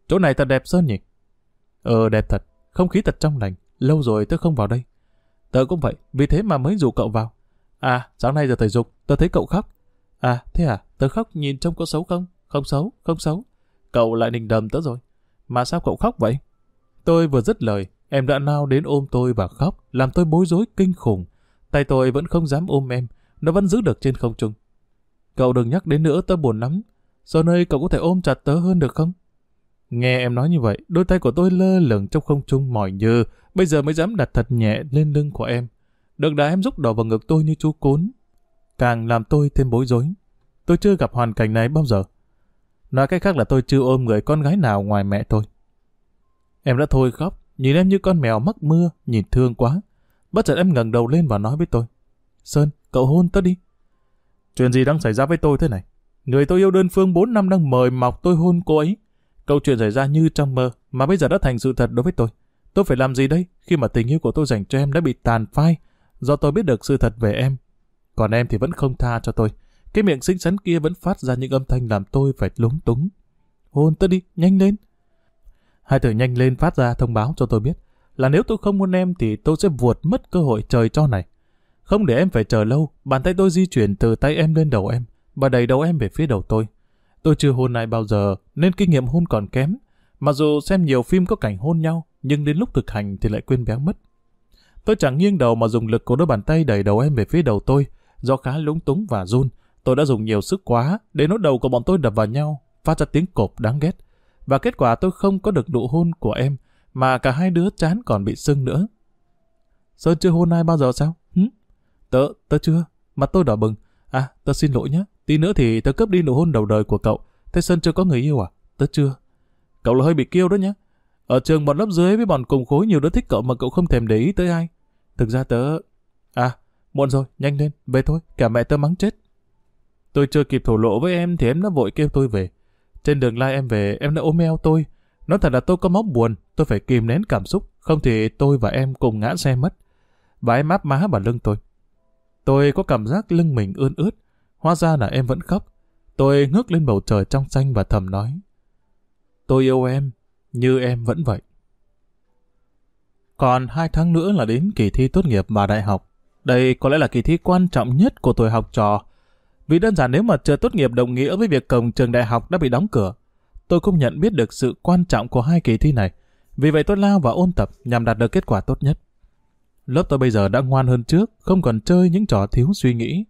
Chỗ này thật đẹp Sơn nhỉ? Ờ đẹp thật, không khí thật trong lành, lâu rồi tớ không vào đây. Tớ cũng vậy, vì thế mà mới rủ cậu vào. À, sáng nay giờ thể dục, tớ thấy cậu khóc. À, thế à, tớ khóc nhìn trông có xấu không? Không xấu, không xấu. Cậu lại nình đầm tớ rồi. Mà sao cậu khóc vậy? Tôi vừa dứt lời, em đã nao đến ôm tôi và khóc, làm tôi bối rối kinh khủng. Tay tôi vẫn không dám ôm em, nó vẫn giữ được trên không trung. Cậu đừng nhắc đến nữa tớ buồn lắm. Sau nơi cậu có thể ôm chặt tớ hơn được không? Nghe em nói như vậy, đôi tay của tôi lơ lửng trong không trung mỏi như, bây giờ mới dám đặt thật nhẹ lên lưng của em. Được đã em rúc đầu vào ngực tôi như chú cún. Càng làm tôi thêm bối rối. Tôi chưa gặp hoàn cảnh này bao giờ. Nói cách khác là tôi chưa ôm người con gái nào ngoài mẹ tôi. Em đã thôi khóc, nhìn em như con mèo mắc mưa, nhìn thương quá. Bất chợt em ngẩng đầu lên và nói với tôi. Sơn, cậu hôn tớ đi. Chuyện gì đang xảy ra với tôi thế này? Người tôi yêu đơn phương 4 năm đang mời mọc tôi hôn cô ấy. Câu chuyện xảy ra như trong mơ, mà bây giờ đã thành sự thật đối với tôi. Tôi phải làm gì đây khi mà tình yêu của tôi dành cho em đã bị tàn phai do tôi biết được sự thật về em. Còn em thì vẫn không tha cho tôi. Cái miệng xinh xắn kia vẫn phát ra những âm thanh làm tôi phải lúng túng. Hôn tôi đi, nhanh lên. Hai từ nhanh lên phát ra thông báo cho tôi biết là nếu tôi không muốn em thì tôi sẽ vuột mất cơ hội trời cho này. Không để em phải chờ lâu, bàn tay tôi di chuyển từ tay em lên đầu em, và đẩy đầu em về phía đầu tôi. Tôi chưa hôn ai bao giờ, nên kinh nghiệm hôn còn kém. Mặc dù xem nhiều phim có cảnh hôn nhau, nhưng đến lúc thực hành thì lại quên béo mất. Tôi chẳng nghiêng đầu mà dùng lực của đôi bàn tay đẩy đầu em về phía đầu tôi. Do khá lúng túng và run, tôi đã dùng nhiều sức quá, để nốt đầu của bọn tôi đập vào nhau, phát ra tiếng cộp đáng ghét. Và kết quả tôi không có được nụ hôn của em, mà cả hai đứa chán còn bị sưng nữa. Sơn chưa hôn ai bao giờ sao? Hứ? Tớ, tớ chưa. Mặt tôi đỏ bừng. À, tớ xin lỗi nhé. Tí nữa thì tớ cướp đi nụ hôn đầu đời của cậu. Thế Sơn chưa có người yêu à? Tớ chưa. Cậu là hơi bị kiêu đó nhé. Ở trường bọn lớp dưới với bọn cùng khối nhiều đứa thích cậu mà cậu không thèm để ý tới ai. Thực ra tớ... À, muộn rồi, nhanh lên, về thôi, cả mẹ tớ mắng chết. Tôi chưa kịp thổ lộ với em thì em đã vội kêu tôi về. Trên đường lai em về, em đã ôm eo tôi. Nói thật là tôi có móc buồn, tôi phải kìm nén cảm xúc, không thì tôi và em cùng ngã xe mất. Và em áp má vào lưng tôi. Tôi có cảm giác lưng mình ươn ướt. Hóa ra là em vẫn khóc. Tôi ngước lên bầu trời trong xanh và thầm nói. Tôi yêu em, như em vẫn vậy. Còn hai tháng nữa là đến kỳ thi tốt nghiệp và đại học. Đây có lẽ là kỳ thi quan trọng nhất của tuổi học trò. Vì đơn giản nếu mà chưa tốt nghiệp đồng nghĩa với việc cổng trường đại học đã bị đóng cửa. Tôi cũng nhận biết được sự quan trọng của hai kỳ thi này. Vì vậy tôi lao vào ôn tập nhằm đạt được kết quả tốt nhất. Lớp tôi bây giờ đã ngoan hơn trước, không còn chơi những trò thiếu suy nghĩ.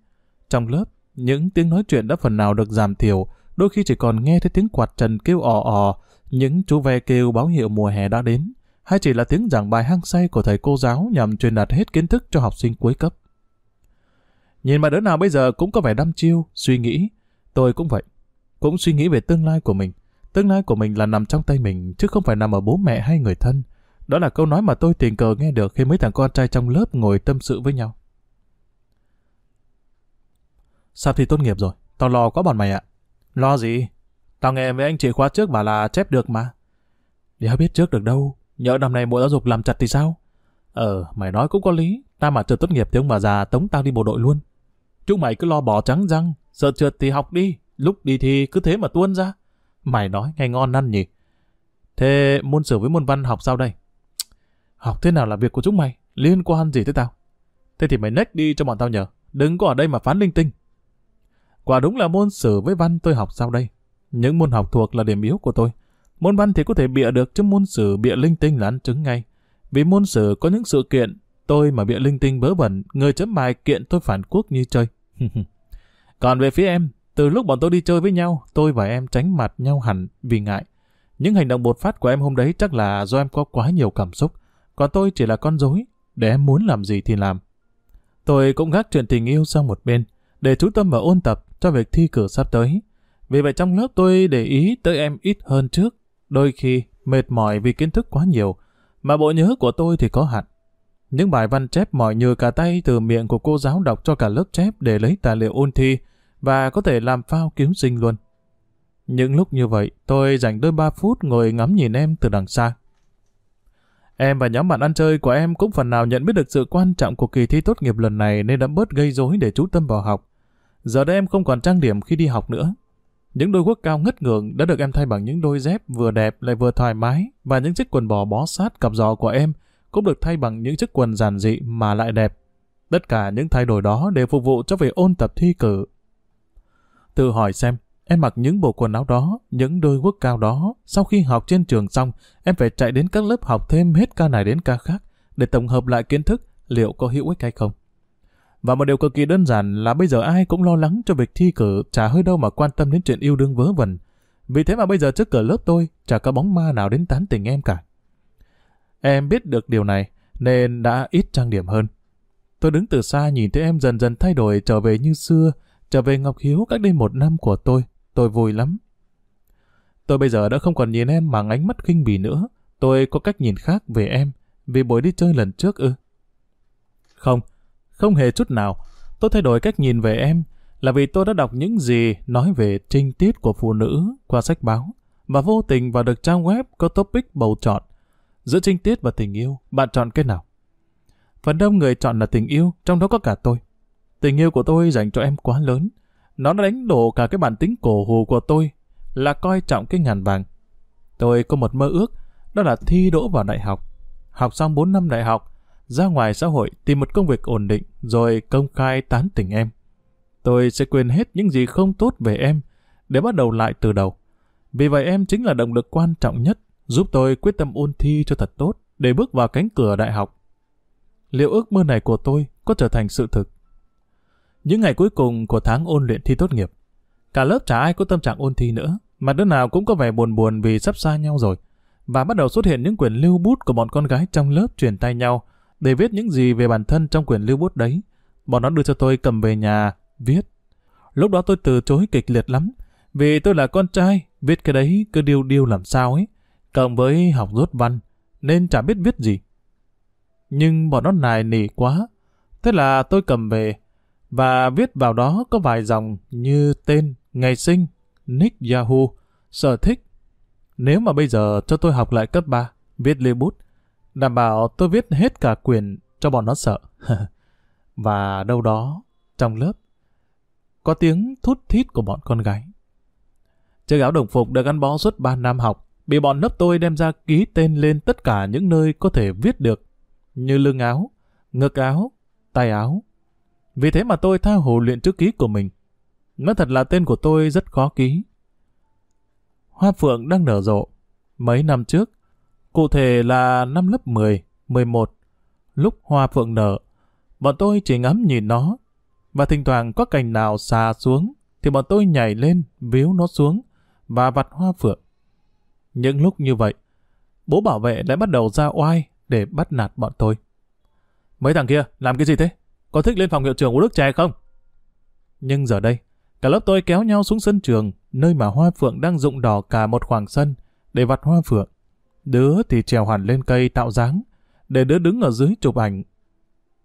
Trong lớp, những tiếng nói chuyện đã phần nào được giảm thiểu, đôi khi chỉ còn nghe thấy tiếng quạt trần kêu ò ò, những chú ve kêu báo hiệu mùa hè đã đến, hay chỉ là tiếng giảng bài hăng say của thầy cô giáo nhằm truyền đạt hết kiến thức cho học sinh cuối cấp. Nhìn mà đứa nào bây giờ cũng có vẻ đăm chiêu, suy nghĩ. Tôi cũng vậy. Cũng suy nghĩ về tương lai của mình. Tương lai của mình là nằm trong tay mình, chứ không phải nằm ở bố mẹ hay người thân. Đó là câu nói mà tôi tình cờ nghe được khi mấy thằng con trai trong lớp ngồi tâm sự với nhau. Sắp thi tốt nghiệp rồi, tao lo quá bọn mày ạ. Lo gì? Tao nghe với anh chị khóa trước bảo là chép được mà. Đéo biết trước được đâu, nhỡ năm nay bộ giáo dục làm chặt thì sao? Ờ, mày nói cũng có lý, ta mà chưa tốt nghiệp thì ông bà già tống tao đi bộ đội luôn. Chúng mày cứ lo bỏ trắng răng, sợ trượt thì học đi, lúc đi thì cứ thế mà tuôn ra. Mày nói nghe ngon năn nhỉ. Thế môn sử với môn văn học sao đây? Học thế nào là việc của chúng mày, liên quan gì tới tao? Thế thì mày nách đi cho bọn tao nhờ, đừng có ở đây mà phán linh tinh. Quả đúng là môn sử với văn tôi học sau đây. Những môn học thuộc là điểm yếu của tôi. Môn văn thì có thể bịa được, chứ môn sử bịa linh tinh là ăn trứng ngay. Vì môn sử có những sự kiện, tôi mà bịa linh tinh bớ bẩn, người chấm bài kiện tôi phản quốc như chơi. Còn về phía em, từ lúc bọn tôi đi chơi với nhau, tôi và em tránh mặt nhau hẳn vì ngại. Những hành động bột phát của em hôm đấy chắc là do em có quá nhiều cảm xúc, còn tôi chỉ là con dối, để em muốn làm gì thì làm. Tôi cũng gác chuyện tình yêu sang một bên, để chú tâm vào ôn tập cho việc thi cử sắp tới. Vì vậy trong lớp tôi để ý tới em ít hơn trước, đôi khi mệt mỏi vì kiến thức quá nhiều, mà bộ nhớ của tôi thì có hạn. Những bài văn chép mỏi nhừ cả tay từ miệng của cô giáo đọc cho cả lớp chép để lấy tài liệu ôn thi và có thể làm phao cứu sinh luôn. Những lúc như vậy, tôi dành đôi ba phút ngồi ngắm nhìn em từ đằng xa. Em và nhóm bạn ăn chơi của em cũng phần nào nhận biết được sự quan trọng của kỳ thi tốt nghiệp lần này nên đã bớt gây rối để chú tâm vào học. Giờ đây em không còn trang điểm khi đi học nữa. Những đôi guốc cao ngất ngưỡng đã được em thay bằng những đôi dép vừa đẹp lại vừa thoải mái và những chiếc quần bò bó sát cặp giò của em cũng được thay bằng những chiếc quần giản dị mà lại đẹp. Tất cả những thay đổi đó đều phục vụ cho việc ôn tập thi cử. Tự hỏi xem, em mặc những bộ quần áo đó, những đôi quốc cao đó, sau khi học trên trường xong, em phải chạy đến các lớp học thêm hết ca này đến ca khác để tổng hợp lại kiến thức liệu có hữu ích hay không. Và một điều cực kỳ đơn giản là bây giờ ai cũng lo lắng cho việc thi cử, chả hơi đâu mà quan tâm đến chuyện yêu đương vớ vẩn. Vì thế mà bây giờ trước cửa lớp tôi, chả có bóng ma nào đến tán tỉnh em cả. Em biết được điều này, nên đã ít trang điểm hơn. Tôi đứng từ xa nhìn thấy em dần dần thay đổi trở về như xưa, trở về Ngọc Hiếu cách đây một năm của tôi. Tôi vui lắm. Tôi bây giờ đã không còn nhìn em bằng ánh mắt khinh bỉ nữa. Tôi có cách nhìn khác về em, vì buổi đi chơi lần trước ư. Không, không hề chút nào. Tôi thay đổi cách nhìn về em là vì tôi đã đọc những gì nói về trinh tiết của phụ nữ qua sách báo và vô tình vào được trang web có topic bầu chọn. Giữa trinh tiết và tình yêu, bạn chọn cái nào? Phần đông người chọn là tình yêu, trong đó có cả tôi. Tình yêu của tôi dành cho em quá lớn. Nó đã đánh đổ cả cái bản tính cổ hù của tôi, là coi trọng cái ngàn vàng. Tôi có một mơ ước, đó là thi đỗ vào đại học. Học xong 4 năm đại học, ra ngoài xã hội tìm một công việc ổn định rồi công khai tán tỉnh em. Tôi sẽ quên hết những gì không tốt về em để bắt đầu lại từ đầu. Vì vậy em chính là động lực quan trọng nhất giúp tôi quyết tâm ôn thi cho thật tốt để bước vào cánh cửa đại học. Liệu ước mơ này của tôi có trở thành sự thực? Những ngày cuối cùng của tháng ôn luyện thi tốt nghiệp, cả lớp chả ai có tâm trạng ôn thi nữa, mà đứa nào cũng có vẻ buồn buồn vì sắp xa nhau rồi. Và bắt đầu xuất hiện những quyển lưu bút của bọn con gái trong lớp truyền tay nhau, để viết những gì về bản thân trong quyển lưu bút đấy. Bọn nó đưa cho tôi cầm về nhà, viết. Lúc đó tôi từ chối kịch liệt lắm, vì tôi là con trai, viết cái đấy cứ điêu điêu làm sao ấy. Cộng với học rốt văn, nên chả biết viết gì. Nhưng bọn nó nài nỉ quá, thế là tôi cầm về, và viết vào đó có vài dòng như tên, ngày sinh, nick Yahoo, sở thích. Nếu mà bây giờ cho tôi học lại cấp 3, viết lưu bút, đảm bảo tôi viết hết cả quyền cho bọn nó sợ. Và đâu đó Trong lớp, có tiếng thút thít của bọn con gái. Chiếc áo đồng phục được gắn bó suốt 3 năm học, bị bọn lớp tôi đem ra ký tên lên tất cả những nơi có thể viết được, như lưng áo, ngực áo, tay áo. Vì thế mà tôi tha hồ luyện chữ ký của mình. Nói thật là tên của tôi rất khó ký. Hoa phượng đang nở rộ. Mấy năm trước, cụ thể là năm lớp 10, 11, lúc hoa phượng nở, bọn tôi chỉ ngắm nhìn nó, và thỉnh thoảng có cành nào xà xuống, thì bọn tôi nhảy lên, víu nó xuống, và vặt hoa phượng. Những lúc như vậy, bố bảo vệ lại bắt đầu ra oai để bắt nạt bọn tôi. Mấy thằng kia, làm cái gì thế? Có thích lên phòng hiệu trưởng uống nước chè không? Nhưng giờ đây, cả lớp tôi kéo nhau xuống sân trường, nơi mà hoa phượng đang rụng đỏ cả một khoảng sân, để vặt hoa phượng. Đứa thì trèo hẳn lên cây tạo dáng, để đứa đứng ở dưới chụp ảnh.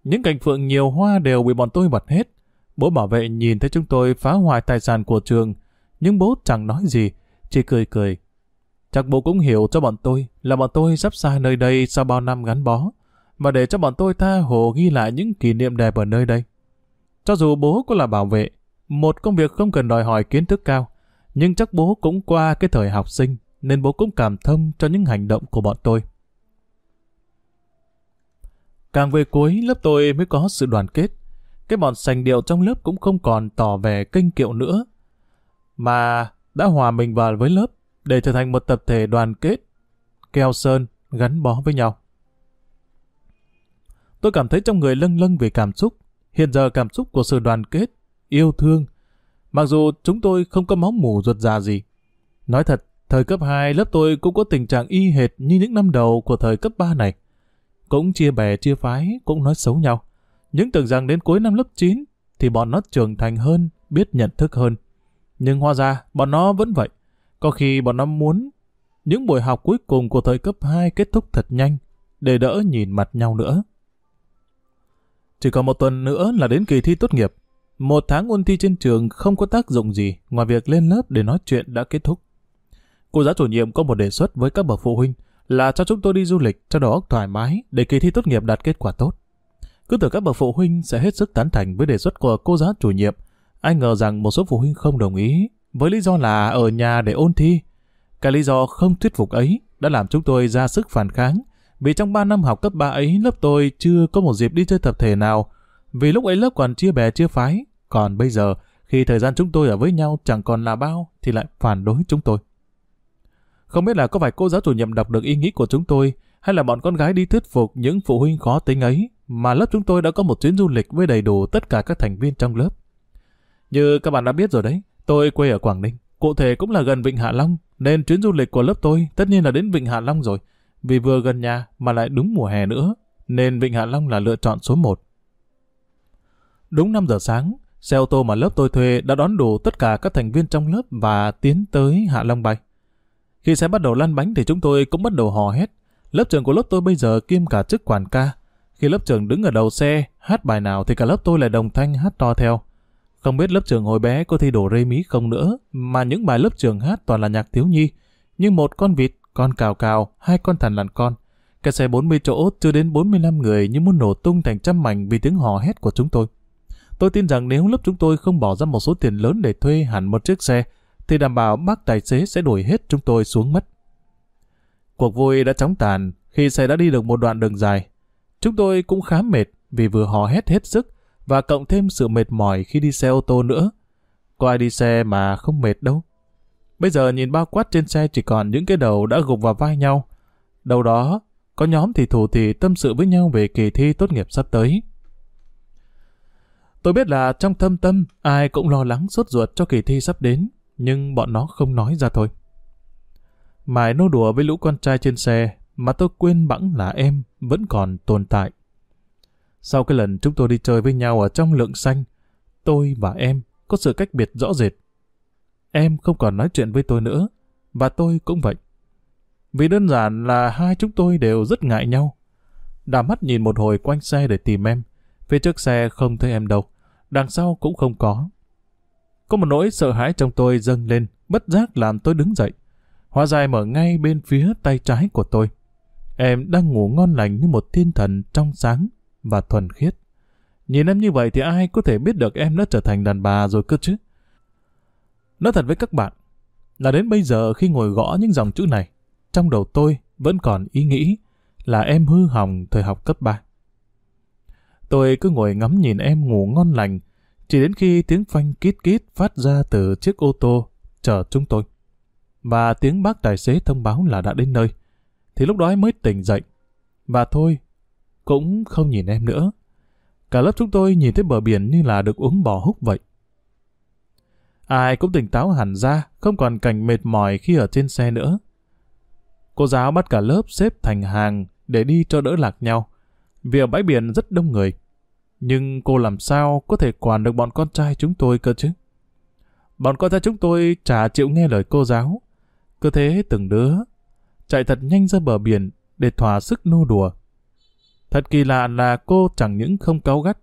Những cành phượng nhiều hoa đều bị bọn tôi bật hết. Bố bảo vệ nhìn thấy chúng tôi phá hoại tài sản của trường, nhưng bố chẳng nói gì, chỉ cười cười. Chắc bố cũng hiểu cho bọn tôi là bọn tôi sắp xa nơi đây sau bao năm gắn bó, và để cho bọn tôi tha hồ ghi lại những kỷ niệm đẹp ở nơi đây. Cho dù bố có là bảo vệ, một công việc không cần đòi hỏi kiến thức cao, nhưng chắc bố cũng qua cái thời học sinh, nên bố cũng cảm thông cho những hành động của bọn tôi. Càng về cuối, lớp tôi mới có sự đoàn kết. Cái bọn sành điệu trong lớp cũng không còn tỏ vẻ kênh kiệu nữa, mà đã hòa mình vào với lớp để trở thành một tập thể đoàn kết, keo sơn, gắn bó với nhau. Tôi cảm thấy trong người lâng lâng về cảm xúc, hiện giờ cảm xúc của sự đoàn kết, yêu thương, mặc dù chúng tôi không có máu mủ ruột già gì. Nói thật, thời cấp 2 lớp tôi cũng có tình trạng y hệt như những năm đầu của thời cấp 3 này. Cũng chia bè chia phái, cũng nói xấu nhau. Nhưng tưởng rằng đến cuối năm lớp 9 thì bọn nó trưởng thành hơn, biết nhận thức hơn. Nhưng hóa ra, bọn nó vẫn vậy. Có khi bọn nó muốn những buổi học cuối cùng của thời cấp 2 kết thúc thật nhanh, để đỡ nhìn mặt nhau nữa. Chỉ còn một tuần nữa là đến kỳ thi tốt nghiệp. Một tháng ôn thi trên trường không có tác dụng gì, ngoài việc lên lớp để nói chuyện đã kết thúc. Cô giáo chủ nhiệm có một đề xuất với các bậc phụ huynh là cho chúng tôi đi du lịch, cho đầu óc thoải mái để kỳ thi tốt nghiệp đạt kết quả tốt. Cứ tưởng các bậc phụ huynh sẽ hết sức tán thành với đề xuất của cô giáo chủ nhiệm. Anh ngờ rằng một số phụ huynh không đồng ý, với lý do là ở nhà để ôn thi. Cái lý do không thuyết phục ấy đã làm chúng tôi ra sức phản kháng vì trong 3 năm học cấp 3 ấy lớp tôi chưa có một dịp đi chơi tập thể nào vì lúc ấy lớp còn chia bè chia phái còn bây giờ khi thời gian chúng tôi ở với nhau chẳng còn là bao thì lại phản đối chúng tôi. Không biết là có phải cô giáo chủ nhiệm đọc được ý nghĩ của chúng tôi hay là bọn con gái đi thuyết phục những phụ huynh khó tính ấy mà lớp chúng tôi đã có một chuyến du lịch với đầy đủ tất cả các thành viên trong lớp. Như các bạn đã biết rồi đấy, tôi quê ở Quảng Ninh, cụ thể cũng là gần Vịnh Hạ Long, nên chuyến du lịch của lớp tôi tất nhiên là đến Vịnh Hạ Long rồi. Vì vừa gần nhà mà lại đúng mùa hè nữa, nên Vịnh Hạ Long là lựa chọn số 1. Đúng 5 giờ sáng, xe ô tô mà lớp tôi thuê đã đón đủ tất cả các thành viên trong lớp và tiến tới Hạ Long bay. Khi xe bắt đầu lăn bánh thì chúng tôi cũng bắt đầu hò hét. Lớp trưởng của lớp tôi bây giờ kiêm cả chức quản ca. Khi lớp trưởng đứng ở đầu xe, hát bài nào thì cả lớp tôi lại đồng thanh hát to theo. Không biết lớp trưởng hồi bé có thi đổ rê mí không nữa, mà những bài lớp trưởng hát toàn là nhạc thiếu nhi. Như một con vịt, con cào cào, hai con thằn lằn con. Cái xe 40 chỗ chưa đến 45 người nhưng muốn nổ tung thành trăm mảnh vì tiếng hò hét của chúng tôi. Tôi tin rằng nếu lớp chúng tôi không bỏ ra một số tiền lớn để thuê hẳn một chiếc xe, thì đảm bảo bác tài xế sẽ đuổi hết chúng tôi xuống mất. Cuộc vui đã chóng tàn khi xe đã đi được một đoạn đường dài. Chúng tôi cũng khá mệt vì vừa hò hét hết sức và cộng thêm sự mệt mỏi khi đi xe ô tô nữa. Có ai đi xe mà không mệt đâu. Bây giờ nhìn bao quát trên xe chỉ còn những cái đầu đã gục vào vai nhau. Đầu đó, có nhóm thì thủ thì tâm sự với nhau về kỳ thi tốt nghiệp sắp tới. Tôi biết là trong thâm tâm ai cũng lo lắng sốt ruột cho kỳ thi sắp đến nhưng bọn nó không nói ra thôi. Mãi nô đùa với lũ con trai trên xe, mà tôi quên bẵng là em vẫn còn tồn tại. Sau cái lần chúng tôi đi chơi với nhau ở trong lượng xanh, tôi và em có sự cách biệt rõ rệt. Em không còn nói chuyện với tôi nữa, và tôi cũng vậy. Vì đơn giản là hai chúng tôi đều rất ngại nhau. Đàm mắt nhìn một hồi quanh xe để tìm em. Phía trước xe không thấy em đâu, đằng sau cũng không có. Có một nỗi sợ hãi trong tôi dâng lên, bất giác làm tôi đứng dậy. Hóa dài mở ngay bên phía tay trái của tôi. Em đang ngủ ngon lành như một thiên thần trong sáng và thuần khiết. Nhìn em như vậy thì ai có thể biết được em đã trở thành đàn bà rồi cơ chứ? Nói thật với các bạn, là đến bây giờ khi ngồi gõ những dòng chữ này, trong đầu tôi vẫn còn ý nghĩ là em hư hỏng thời học cấp 3. Tôi cứ ngồi ngắm nhìn em ngủ ngon lành, chỉ đến khi tiếng phanh kít kít phát ra từ chiếc ô tô chở chúng tôi. Và tiếng bác tài xế thông báo là đã đến nơi. Thì lúc đó em mới tỉnh dậy. Và thôi, cũng không nhìn em nữa. Cả lớp chúng tôi nhìn thấy bờ biển như là được uống bò húc vậy. Ai cũng tỉnh táo hẳn ra, không còn cảnh mệt mỏi khi ở trên xe nữa. Cô giáo bắt cả lớp xếp thành hàng để đi cho đỡ lạc nhau. Vì ở bãi biển rất đông người. Nhưng cô làm sao có thể quản được bọn con trai chúng tôi cơ chứ? Bọn con trai chúng tôi chả chịu nghe lời cô giáo. Cứ thế từng đứa chạy thật nhanh ra bờ biển để thỏa sức nô đùa. Thật kỳ lạ là cô chẳng những không cáu gắt,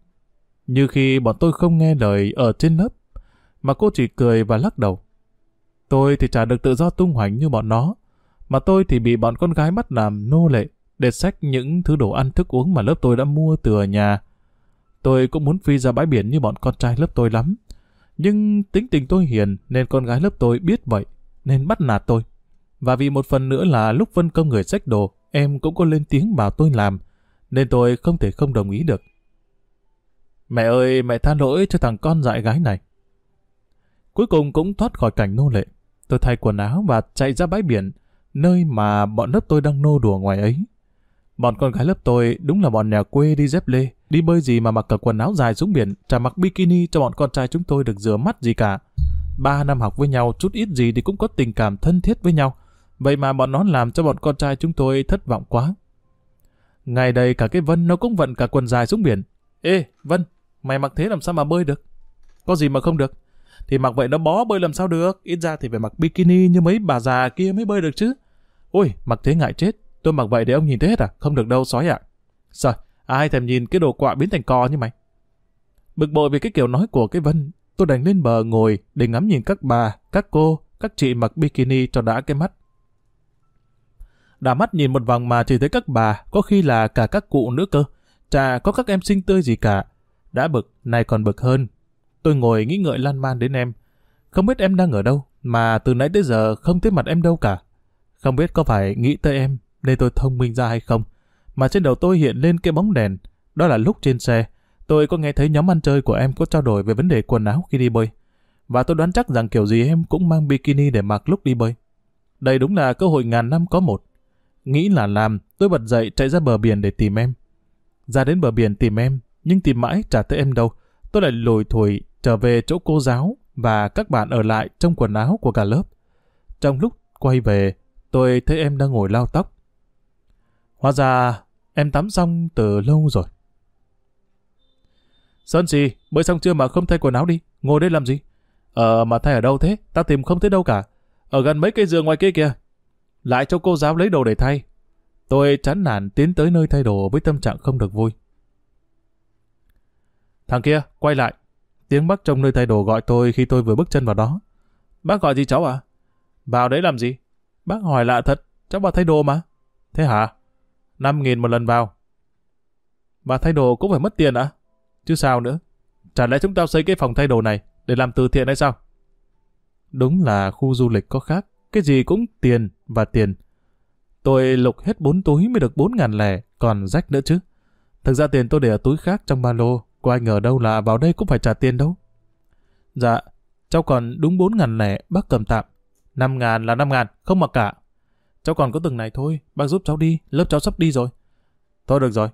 như khi bọn tôi không nghe lời ở trên lớp, mà cô chỉ cười và lắc đầu. Tôi thì chả được tự do tung hoành như bọn nó, mà tôi thì bị bọn con gái bắt làm nô lệ để xách những thứ đồ ăn thức uống mà lớp tôi đã mua từ ở nhà. Tôi cũng muốn phi ra bãi biển như bọn con trai lớp tôi lắm. Nhưng tính tình tôi hiền nên con gái lớp tôi biết vậy, nên bắt nạt tôi. Và vì một phần nữa là lúc phân công người xách đồ, em cũng có lên tiếng bảo tôi làm, nên tôi không thể không đồng ý được. Mẹ ơi, mẹ tha lỗi cho thằng con dại gái này. Cuối cùng cũng thoát khỏi cảnh nô lệ. Tôi thay quần áo và chạy ra bãi biển, nơi mà bọn lớp tôi đang nô đùa ngoài ấy. Bọn con gái lớp tôi đúng là bọn nhà quê đi dép lê, đi bơi gì mà mặc cả quần áo dài xuống biển, chả mặc bikini cho bọn con trai chúng tôi được rửa mắt gì cả. Ba năm học với nhau, chút ít gì thì cũng có tình cảm thân thiết với nhau. Vậy mà bọn nó làm cho bọn con trai chúng tôi thất vọng quá. Ngày đây cả cái Vân nó cũng vận cả quần dài xuống biển. Ê, Vân, mày mặc thế làm sao mà bơi được? Có gì mà không được? Thì mặc vậy nó bó bơi làm sao được? Ít ra thì phải mặc bikini như mấy bà già kia mới bơi được chứ. Ôi, mặc thế ngại chết. Tôi mặc vậy để ông nhìn thấy hết à? Không được đâu, sói ạ. À. Ai thèm nhìn cái đồ quạ biến thành cò như mày? Bực bội vì cái kiểu nói của cái Vân, tôi đành lên bờ ngồi để ngắm nhìn các bà, các cô, các chị mặc bikini cho đã cái mắt. đã mắt nhìn một vòng mà chỉ thấy các bà, có khi là cả các cụ nữa cơ. chả có các em sinh tươi gì cả. Đã bực, này còn bực hơn. Tôi ngồi nghĩ ngợi lan man đến em. Không biết em đang ở đâu, mà từ nãy tới giờ không thấy mặt em đâu cả. Không biết có phải nghĩ tới em, nên tôi thông minh ra hay không. Mà trên đầu tôi hiện lên cái bóng đèn. Đó là lúc trên xe, tôi có nghe thấy nhóm ăn chơi của em có trao đổi về vấn đề quần áo khi đi bơi. Và tôi đoán chắc rằng kiểu gì em cũng mang bikini để mặc lúc đi bơi. Đây đúng là cơ hội ngàn năm có một. Nghĩ là làm, tôi bật dậy chạy ra bờ biển để tìm em. Ra đến bờ biển tìm em, nhưng tìm mãi chả thấy em đâu. Tôi lại lùi thủi trở về chỗ cô giáo và các bạn ở lại trong quần áo của cả lớp. Trong lúc quay về, tôi thấy em đang ngồi lau tóc. Hóa ra, em tắm xong từ lâu rồi. Sơn gì, bơi xong chưa mà không thay quần áo đi, ngồi đây làm gì? Ờ, mà thay ở đâu thế? ta tìm không thấy đâu cả. Ở gần mấy cây giường ngoài kia kìa lại cho cô giáo lấy đồ để thay. Tôi chán nản tiến tới nơi thay đồ với tâm trạng không được vui. Thằng kia, quay lại. Tiếng bác trong nơi thay đồ gọi tôi khi tôi vừa bước chân vào đó. Bác gọi gì cháu à? Vào đấy làm gì? Bác hỏi lạ thật, cháu vào thay đồ mà. Thế hả? 5 nghìn một lần vào. Và thay đồ cũng phải mất tiền à? Chứ sao nữa? Chả lẽ chúng ta xây cái phòng thay đồ này để làm từ thiện hay sao? Đúng là khu du lịch có khác. Cái gì cũng tiền và tiền. Tôi lục hết bốn túi mới được bốn ngàn lẻ, còn rách nữa chứ. Thực ra tiền tôi để ở túi khác trong ba lô, có ai ngờ đâu là vào đây cũng phải trả tiền đâu. Dạ, cháu còn đúng bốn ngàn lẻ, bác cầm tạm. Năm ngàn là năm ngàn, không mặc cả. Cháu còn có từng này thôi, bác giúp cháu đi, lớp cháu sắp đi rồi. Thôi được rồi,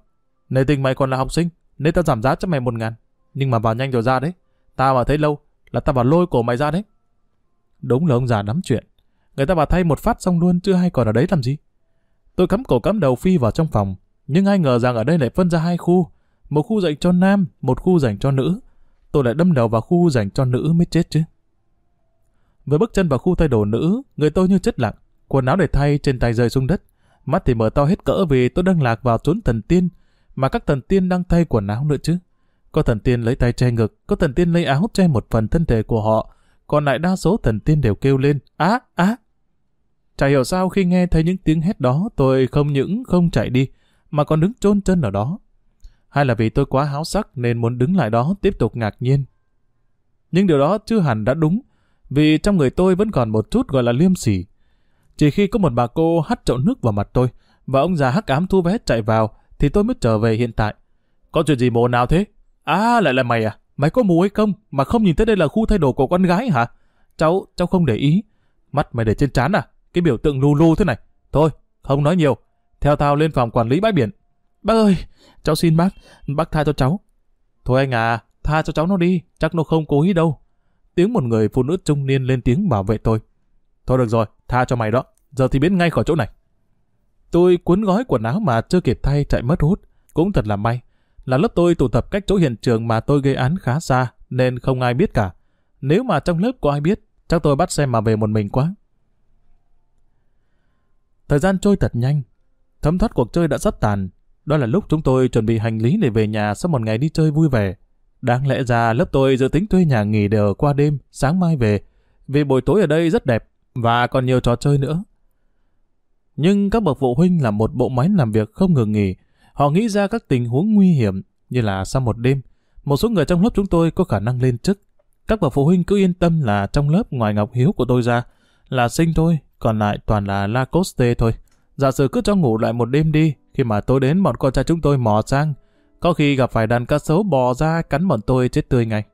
nề tình mày còn là học sinh, nên tao giảm giá cho mày một ngàn. Nhưng mà vào nhanh rồi ra đấy. Tao mà thấy lâu là tao vào lôi cổ mày ra đấy. Đúng là ông già nắm chuyện. Người ta bảo thay một phát xong luôn, chưa hay còn ở đấy làm gì. Tôi cắm cổ cắm đầu phi vào trong phòng, nhưng ai ngờ rằng ở đây lại phân ra hai khu. Một khu dành cho nam, một khu dành cho nữ. Tôi lại đâm đầu vào khu dành cho nữ mới chết chứ. Với bước chân vào khu thay đồ nữ, người tôi như chết lặng, quần áo để thay trên tay rơi xuống đất. Mắt thì mở to hết cỡ vì tôi đang lạc vào chốn thần tiên, mà các thần tiên đang thay quần áo nữa chứ. Có thần tiên lấy tay che ngực, có thần tiên lấy áo che một phần thân thể của họ, còn lại đa số thần tiên đều kêu lên, á, á. Chả hiểu sao khi nghe thấy những tiếng hét đó, tôi không những không chạy đi, mà còn đứng chôn chân ở đó hay là vì tôi quá háo sắc nên muốn đứng lại đó tiếp tục ngạc nhiên. Nhưng điều đó chưa hẳn đã đúng, vì trong người tôi vẫn còn một chút gọi là liêm sỉ. Chỉ khi có một bà cô hắt chậu nước vào mặt tôi, và ông già hắc ám thu vé chạy vào, thì tôi mới trở về hiện tại. Có chuyện gì mồ nào thế? À, lại là mày à? Mày có mù hay không? Mà không nhìn thấy đây là khu thay đồ của con gái hả? Cháu, cháu không để ý. Mắt mày để trên trán à? Cái biểu tượng lù lù thế này. Thôi, không nói nhiều. Theo tao lên phòng quản lý bãi biển. Bác ơi, cháu xin bác, bác tha cho cháu. Thôi anh à, tha cho cháu nó đi, chắc nó không cố ý đâu. Tiếng một người phụ nữ trung niên lên tiếng bảo vệ tôi. Thôi được rồi, tha cho mày đó, giờ thì biến ngay khỏi chỗ này. Tôi cuốn gói quần áo mà chưa kịp thay chạy mất hút. Cũng thật là may, là lớp tôi tụ tập cách chỗ hiện trường mà tôi gây án khá xa, nên không ai biết cả. Nếu mà trong lớp có ai biết, chắc tôi bắt xe mà về một mình quá. Thời gian trôi thật nhanh. Thấm thoát cuộc chơi đã sắp tàn. Đó là lúc chúng tôi chuẩn bị hành lý để về nhà sau một ngày đi chơi vui vẻ. Đáng lẽ ra lớp tôi dự tính thuê nhà nghỉ để ở qua đêm, sáng mai về. Vì buổi tối ở đây rất đẹp và còn nhiều trò chơi nữa. Nhưng các bậc phụ huynh là một bộ máy làm việc không ngừng nghỉ. Họ nghĩ ra các tình huống nguy hiểm như là sau một đêm, một số người trong lớp chúng tôi có khả năng lên chức. Các bậc phụ huynh cứ yên tâm là trong lớp ngoài Ngọc Hiếu của tôi ra là sinh thôi, còn lại toàn là Lacoste thôi. Giả sử cứ cho ngủ lại một đêm đi, khi mà tôi đến bọn con trai chúng tôi mò sang, có khi gặp phải đàn cá sấu bò ra cắn bọn tôi chết tươi ngay.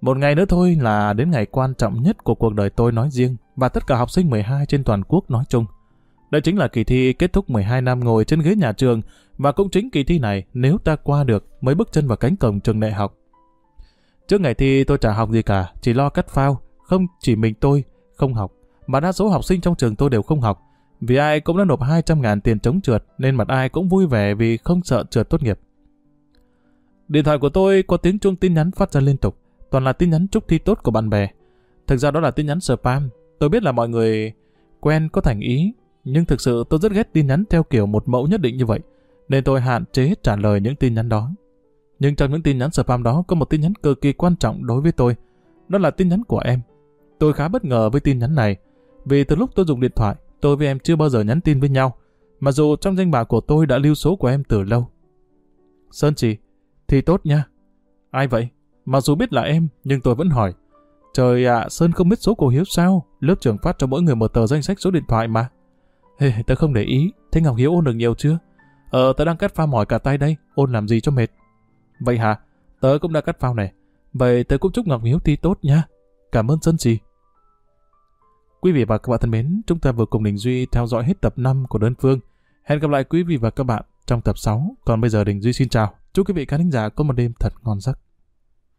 Một ngày nữa thôi là đến ngày quan trọng nhất của cuộc đời tôi nói riêng và tất cả học sinh 12 trên toàn quốc nói chung. Đây chính là kỳ thi kết thúc 12 năm ngồi trên ghế nhà trường và cũng chính kỳ thi này nếu ta qua được mới bước chân vào cánh cổng trường đại học. Trước ngày thi tôi chả học gì cả, chỉ lo cắt phao, không chỉ mình tôi không học, mà đa số học sinh trong trường tôi đều không học. Vì ai cũng đã nộp 200 ngàn tiền chống trượt nên mặt ai cũng vui vẻ vì không sợ trượt tốt nghiệp. Điện thoại của tôi có tiếng chuông tin nhắn phát ra liên tục, toàn là tin nhắn chúc thi tốt của bạn bè. Thực ra đó là tin nhắn spam, tôi biết là mọi người quen có thành ý, nhưng thực sự tôi rất ghét tin nhắn theo kiểu một mẫu nhất định như vậy, nên tôi hạn chế trả lời những tin nhắn đó. Nhưng trong những tin nhắn spam đó có một tin nhắn cực kỳ quan trọng đối với tôi, đó là tin nhắn của em. Tôi khá bất ngờ với tin nhắn này, vì từ lúc tôi dùng điện thoại, tôi với em chưa bao giờ nhắn tin với nhau, mặc dù trong danh bạ của tôi đã lưu số của em từ lâu. Sơn Trì, thì tốt nha. Ai vậy? Mặc dù biết là em, nhưng tôi vẫn hỏi. Trời ạ, Sơn không biết số của Hiếu sao? Lớp trưởng phát cho mỗi người một tờ danh sách số điện thoại mà. Hey, tớ không để ý, thế Ngọc Hiếu ôn được nhiều chưa? Ờ, tớ đang cắt phao mỏi cả tay đây, ôn làm gì cho mệt. Vậy hả? Tớ cũng đã cắt phao này. Vậy tớ cũng chúc Ngọc Hiếu thi tốt nha. Cảm ơn Sơn gì. Quý vị và các bạn thân mến, chúng ta vừa cùng Đình Duy theo dõi hết tập 5 của đơn phương. Hẹn gặp lại quý vị và các bạn trong tập 6. Còn bây giờ Đình Duy xin chào. Chúc quý vị khán giả có một đêm thật ngon giấc.